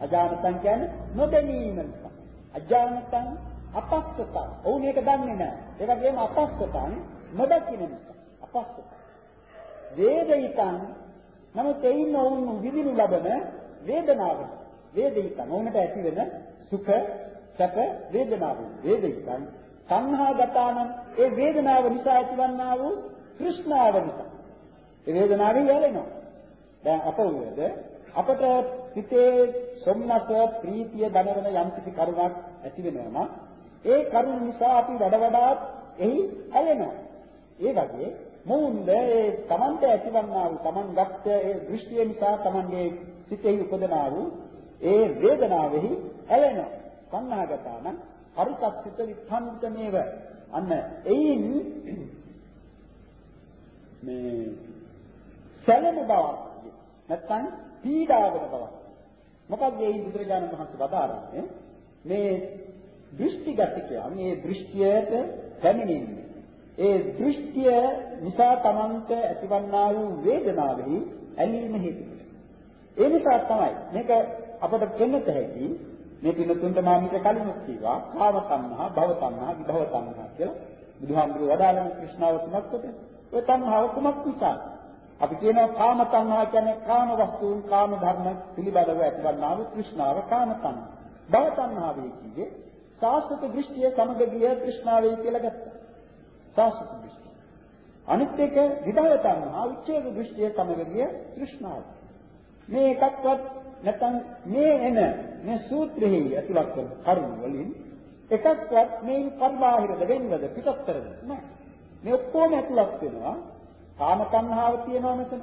අජානතං කියන්නේ නොදැනීම නිසා. අජානතං අපස්සත ඔවුන් ඒක දන්නේ නැහැ. ඒ වගේම අපස්සතං නොදකින නිසා. අපස්සත වේදිතං නමුත් එයින් ඔවුන් විඳිනු ලබන වේදනාව. වේදිකන් ඔවුන්ට ඇති වෙන සුඛ සැප වේදනාව. වේදිකන් සංහාගතානම් ඒ වේදනාව නිසා ඇතිවන්නා වූ තෘෂ්ණාව නිසා. ඒ වේදනාවෙන් යැලෙනවා. දැන් අප උයද අපට හිතේ සොම්නස ප්‍රීතිය දනවන යම් කිසි කරුණක් ඇති වෙනවා නම් ඒ කරුණ නිසා අපි වඩ වඩාත් එහි ඇලෙනවා. ඒ වගේ මොවුන්ද ඒ තමන්ට ඇතිවන්නා වූ තමන් ගත්ත ඒ දෘෂ්ටිය නිසා තමන්ගේ සිතෙහි උපදනා වූ ඒ වේදනාවෙහි ඇලෙනවා. සංනාගතාන හරිකත්සිත විත්හන්තමේව අන්න එයින් මේ සැලෙන බවක් නැත්නම් පීඩා වෙන බවක් මොකද මේ බුදුරජාණන් වහන්සේ වදාරන්නේ? මේ දෘෂ්ටිගතිකයන් මේ දෘෂ්ටියට පැමිණෙන්නේ. ඒ දෘෂ්ටිය නිසා Tamanට ඇතිවන්නා වූ වේදනාවෙහි ඇලීම හේතු ඒ නිසා තමයි මේක අපට පෙන්නත හැකි මේ පින්නතුන්ට මා මීට කලින් කිව්වා කාම තණ්හා, භව තණ්හා, විභව තණ්හා කියලා බුදුහාමුදුරුවෝ වදාළන කෘෂ්ණාව තුනක් කොට ඒ තණ්හාව කුමක් නිසා අපි කියනවා කාම තණ්හා කියන්නේ කාම වස්තුන් කාම ධර්ම පිළිබඳව ඇතිවන්නා වූ තෘෂ්ණාව කාම තණ්හා. භව තණ්හා වේ කියේ සාස්වත දෘෂ්ටිය සමග ගිය තෘෂ්ණාවයි කියලා ගත්තා. සාස්වත දෘෂ්ටිය. අනිත් එක විභව තණ්හා උච්ඡේද දෘෂ්ටිය සමග ගිය තෘෂ්ණාව. මේ එකක්වත් නැත්නම් මේ එන මේ සූත්‍රෙහි ඇතුළත් කරන කරුණු වලින් එකක්වත් මේන් පරිබාහිරද වෙන්නද පිටස්තරද නෑ. මේ ඔක්කොම ඇතුළත් වෙනවා කාම තණ්හාව තියෙනවා මෙතන.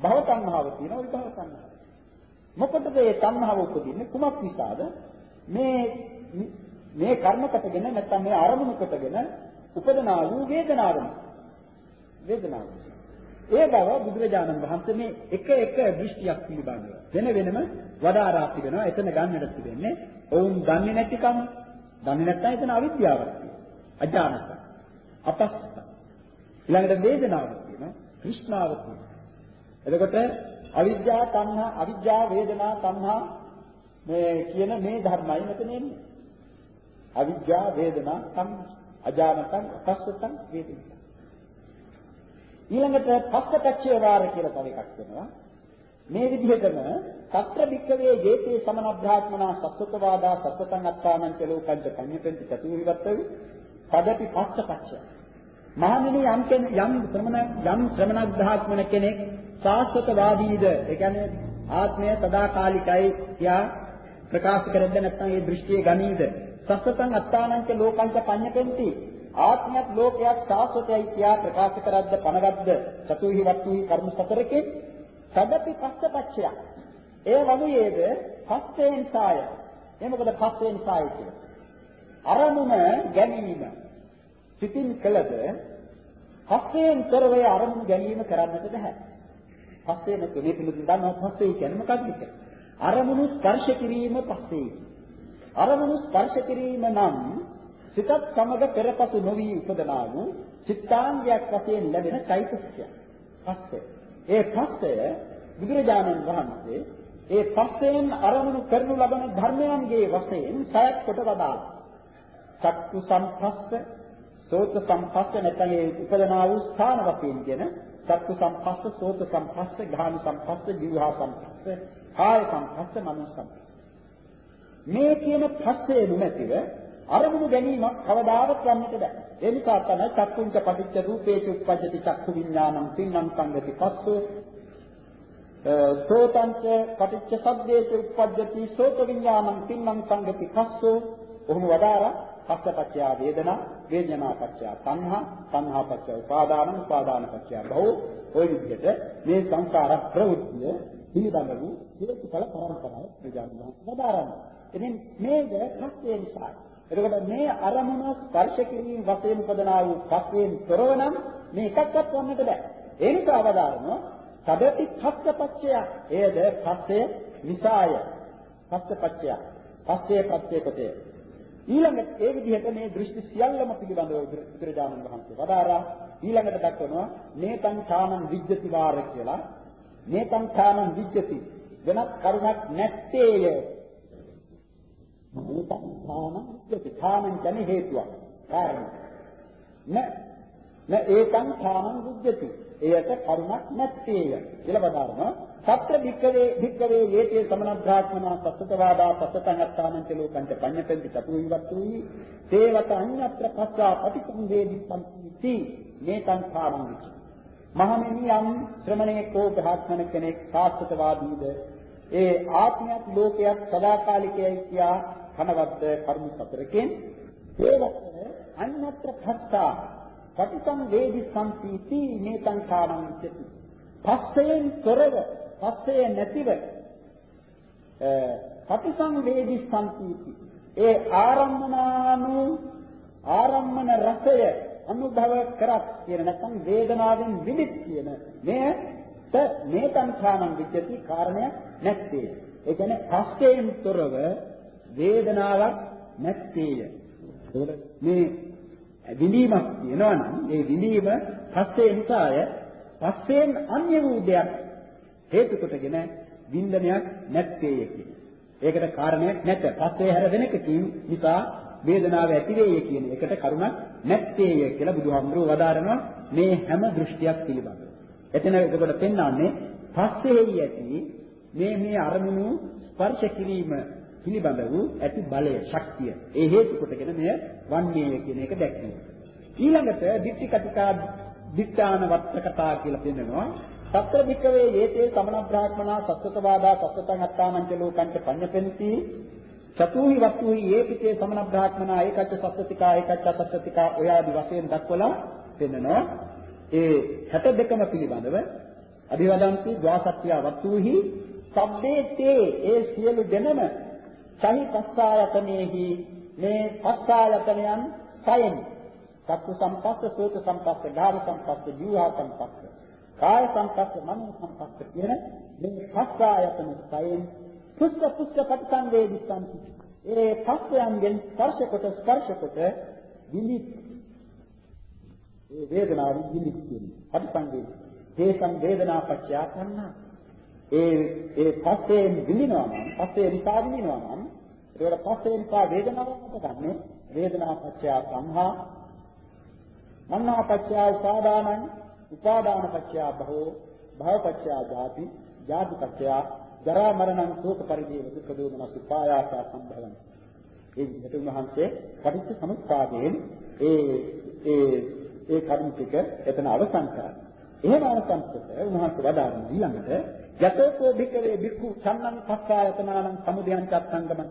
භව තණ්හාව තියෙනවා විභව තණ්හාව. මොකටද මේ තණ්හාව උපදින්නේ කුමක් නිසාද? මේ මේ කර්මකටගෙන නැත්නම් මේ අරමුණකටගෙන උපදනා වූ වේදනාව වේදනාව. ඒ බව බුදුරජාණන් වහන්සේ මේ එක එක දෘෂ්ටියක් පිළිබඳව වෙන වෙනම වදාරා තිබෙනවා. එතන ගන්නට තිබෙන්නේ ඔවුන් දන්නේ නැතිකම. දන්නේ නැත්නම් එතන අවිද්‍යාවක් තියෙනවා. අජානත. අපස්ස. ඊළඟට වේදනාවක් තියෙනවා. තෘෂ්ණාවක් තියෙනවා. එතකොට අවිද්‍යාව, තණ්හා, අවිද්‍යාව, වේදනා, තණ්හා මේ කියන මේ ධර්මයි මෙතන එන්නේ. අවිද්‍යාව, වේදනා, තණ්හා, අජානතං, අපස්සතං, වේදිතං. ඊළඟට පස්සපච්චය වාර කියලා තව එකක් වෙනවා. මේ විදිහටම සත්‍ර වික්කවේ ජේතේ සමනබ්‍රාහ්මනා සත්වතවාදා සත්වතං අත්තානං චලෝකංච කඤ්ඤපෙන්ති චතුවිවත්තවි පදපි පස්සපච්චය. මහණෙනි යම් යම් ශ්‍රමණ යම් ශ්‍රමණ බ්‍රාහ්මණ කෙනෙක් සාස්වතවාදීද ඒ කියන්නේ ආත්මය සදාකාලිකයි කියා ප්‍රකාශ කරද්ද නැත්නම් ඒ දෘෂ්ටිය ගනීද සත්වතං අත්තානං ලෝකංච පඤ්ඤපෙන්ති ආත්මයක් ලෝකයක් සාස්වතයි කියා ප්‍රකාශ කරද්ද පනගද්ද චතුහි වත්තුහි කර්ම සතරකේ සදපි පස්සපච්චය ඒ වගේද පස්සේ නිසාය ඒ මොකද පස්සේ නිසාය කියන්නේ අරමුණ ගැනීම සිතින් කළද පස්සෙන් කරවේ අරමුණු ගැනීම කරන්නට බෑ. පස්සේ නැත්නම් මේ පිළිතුරු දන්නවා පස්සේ කියන්නේ මොකක්ද කියලා. අරමුණු ස්පර්ශ කිරීම පස්සේ. අරමුණු ස්පර්ශ කිරීම නම් සිතත් සමග පෙරපසු නොවි උපදනා වූ චිත්තාංගයක් වශයෙන් ලැබෙන চৈতසිකය. පස්සේ. ඒ පස්සය බුදුරජාණන් වහන්සේ ඒ පස්සෙන් අරමුණු කරනු ලබන ධර්මයන්ගේ වශයෙන් සයත් කොට වදාළා. චක්කු සම්පස්ස සෝත සම්පස්ස නැත්නම් ඒ උපදනා වූ ස්ථාන වශයෙන් කියන චක්කු සම්පස්ස, සෝත සම්පස්ස, ගාන සම්පස්ස, ජීවහා සම්පස්ස, කාය සම්පස්ස, මනෝ සම්පස්ස. මේ කියන පස්සේ නොමැතිව අරමුණු ගැනීමක් කවදාවත් වන්නට බෑ. ඒ නිසා තමයි චක්කුංච පටිච්ච රූපේච උප්පජ්ජති චක්කු විඥානං තින්නම් සංගති පස්සෝ සෝතංච පටිච්ච සබ්දේච උප්පජ්ජති සෝත විඥානං තින්නම් සංගති පස්සෝ ඔහොම වදාරා පස්සපච්චය වේදනා වේදනාපච්චය තණ්හා තණ්හාපච්චය උපාදාන උපාදානපච්චය භව ඔය විදිහට මේ සංසාර ප්‍රවෘත්තිය පිළිබඳ වූ හේතුඵල පරම්පරාව ප්‍රජාන්නා වදාරන්න. ඉතින් මේක පස්සේ නිසා. එතකොට මේ අරමුණ ස්පර්ශ කිරීම වශයෙන් උපදනා වූ පස්යෙන් තොරව නම් මේ එකක්වත් වන්නට බෑ. ඒ නිසා අවදාරනවා සදති පස්සපච්චය. එයද පස්සේ නිසාය. පස්සපච්චය. පස්සේ ප්‍රත්‍යකතේ ඊළඟට ඒ විදිහට මේ දෘෂ්ටි සියල්ලම පිළිබඳව බුදුරජාණන් වහන්සේ වදාරා ඊළඟට දක්වනවා නේතං ඡානං විජ්ජති වාර කියලා නේතං ඡානං විජ්ජති වෙනත් කරුණක් නැත්තේය නේතං ඡානං විජ්ජති ඡානං කියන්නේ හේතුවක්. කාරණා. න න ඒකං ඡානං විජ්ජති එයට කරුණක් නැත්තේය කියලා බදාරනවා. සත්‍ය භික්කවේ භික්කවේ යේතේ සමන බ්‍රාහ්මනා සත්තවාදා පස්සතං අත්තානං ලෝකංච පඤ්ඤපෙන්ති චතු විවත්තුයි තේවත අඤ්ඤත්‍ර පස්සා පටිසංවේදිස්සන්ති මේතං කාමං විචි මහණෙනි යම් ශ්‍රමණේකෝ බ්‍රාහ්මණ කෙනෙක් සාස්ත්‍රවාදීද? ඒ ආත්මයක් ලෝකයක් සදාකාලිකයි කියා කනවද්ද කර්ම සතරකින් ඒවත අඤ්ඤත්‍ර පස්සා පටිසංවේදිස්සන්ති මේතං කාමං විචි පස්සයෙන් තොරව පස්සය නැතිව පටිසංවේදී සම්පීති ඒ ආරම්මනානු ආරම්මන රසය අනුභව කරත් කියන නැත්නම් වේදනාවෙන් විදිත් කියන මේ මේ සංඛානං විද්‍යති කාරණය නැත්තේ. ඒ කියන්නේ පස්සයෙන් තොරව වේදනාවක් නැත්තේය මේ විඳීමක් තියෙනවා නම් ඒ විඳීම පස්සේ නිසාය පස්සෙන් අන්‍ය වූ දෙයක් හේතු කොටගෙන වින්දනයක් නැත්තේය කියන. ඒකට කාරණයක් නැත. පස්සේ හැර වෙන එකකින් නිසා වේදනාව ඇති වෙයි කියන එකට කරුණක් නැත්තේය කියලා බුදුහාමුදුරුවෝ වදාරනවා මේ හැම දෘෂ්ටියක් පිළිබඳව. එතන එතකොට පෙන්වන්නේ පස්සෙහි ඇති මේ මේ අරමුණු ස්පර්ශ කිරීම පිළිබඳ වූ ඇති බලය ශක්තිය. ඒ හේතු කොටගෙන මෙය වන්නේය කියන එක දැක්වෙනවා. ඊළඟට ditthi katika දිත්තාන වත්තකතා කියලා පෙන්නනවා. සත්‍ර වික්කවේ යේතේ සමන බ්‍රාහ්මනා සත්‍යතවාදා සත්‍යතං අත්තානංච ලෝකංච පඤ්ඤපෙන්ති. චතුහි වස්තුහි යේපිතේ සමන බ්‍රාහ්මනා ඒකච්ච සත්‍යතිකා ඒකච්ච අසත්‍යතිකා ඔය ආදි වශයෙන් දක්වලා පෙන්නනවා. ඒ 62ම පිළිබඳව අභිවදන්ති ද්වාසත්‍ය වස්තුහි සබ්බේ තේ ඒ සියලු දෙනම සහි පස්සායතනෙහි මේ පස්සායතනයන් සයෙන් චක්කු සම්පස්ස, සෝත සම්පස්ස, ධාර සම්පස්ස, ජීවා සම්පස්ස, කාය සම්පස්ස, මනෝ සම්පස්ස කියන මේ පස් ආයතන සයෙන් පුස්ත පුස්ත පටිසංවේදිස්සන්ති. ඒ පස්යන්ගෙන් ස්පර්ශ කොට ස්පර්ශ කොට විනිත් ඒ වේදනාව විනිත් කියන්නේ පටිසංවේදී. තේසං වේදනා පත්‍ය කන්නා. ඒ ඒ පස්යෙන් විඳිනවා නම් පස්සේ නිසා විඳිනවා නම් ඒකට පස්සේ නිසා වේදනාවක් ගන්න වේදනා පත්‍ය සංහා මන්නා පත්‍ය උපාදානං උපාදාන පත්‍ය භවෝ භව පත්‍ය ජාති ජාති පත්‍ය ජරා මරණං ශෝක පරිදේව දුක්ඛ දෝමනස් උපායාස සම්භවං ඒ විදිහට උන්වහන්සේ පටිච්ච සමුප්පාදයෙන් ඒ ඒ ඒ කර්ම ටික එතන අවසන් කරා. එහෙම අවසන් කොට උන්වහන්සේ වදාරන ඊළඟට යතෝකෝ භික්කවේ භික්ඛු සම්නං පස්සායතනානං සමුදයං චත්තංගමං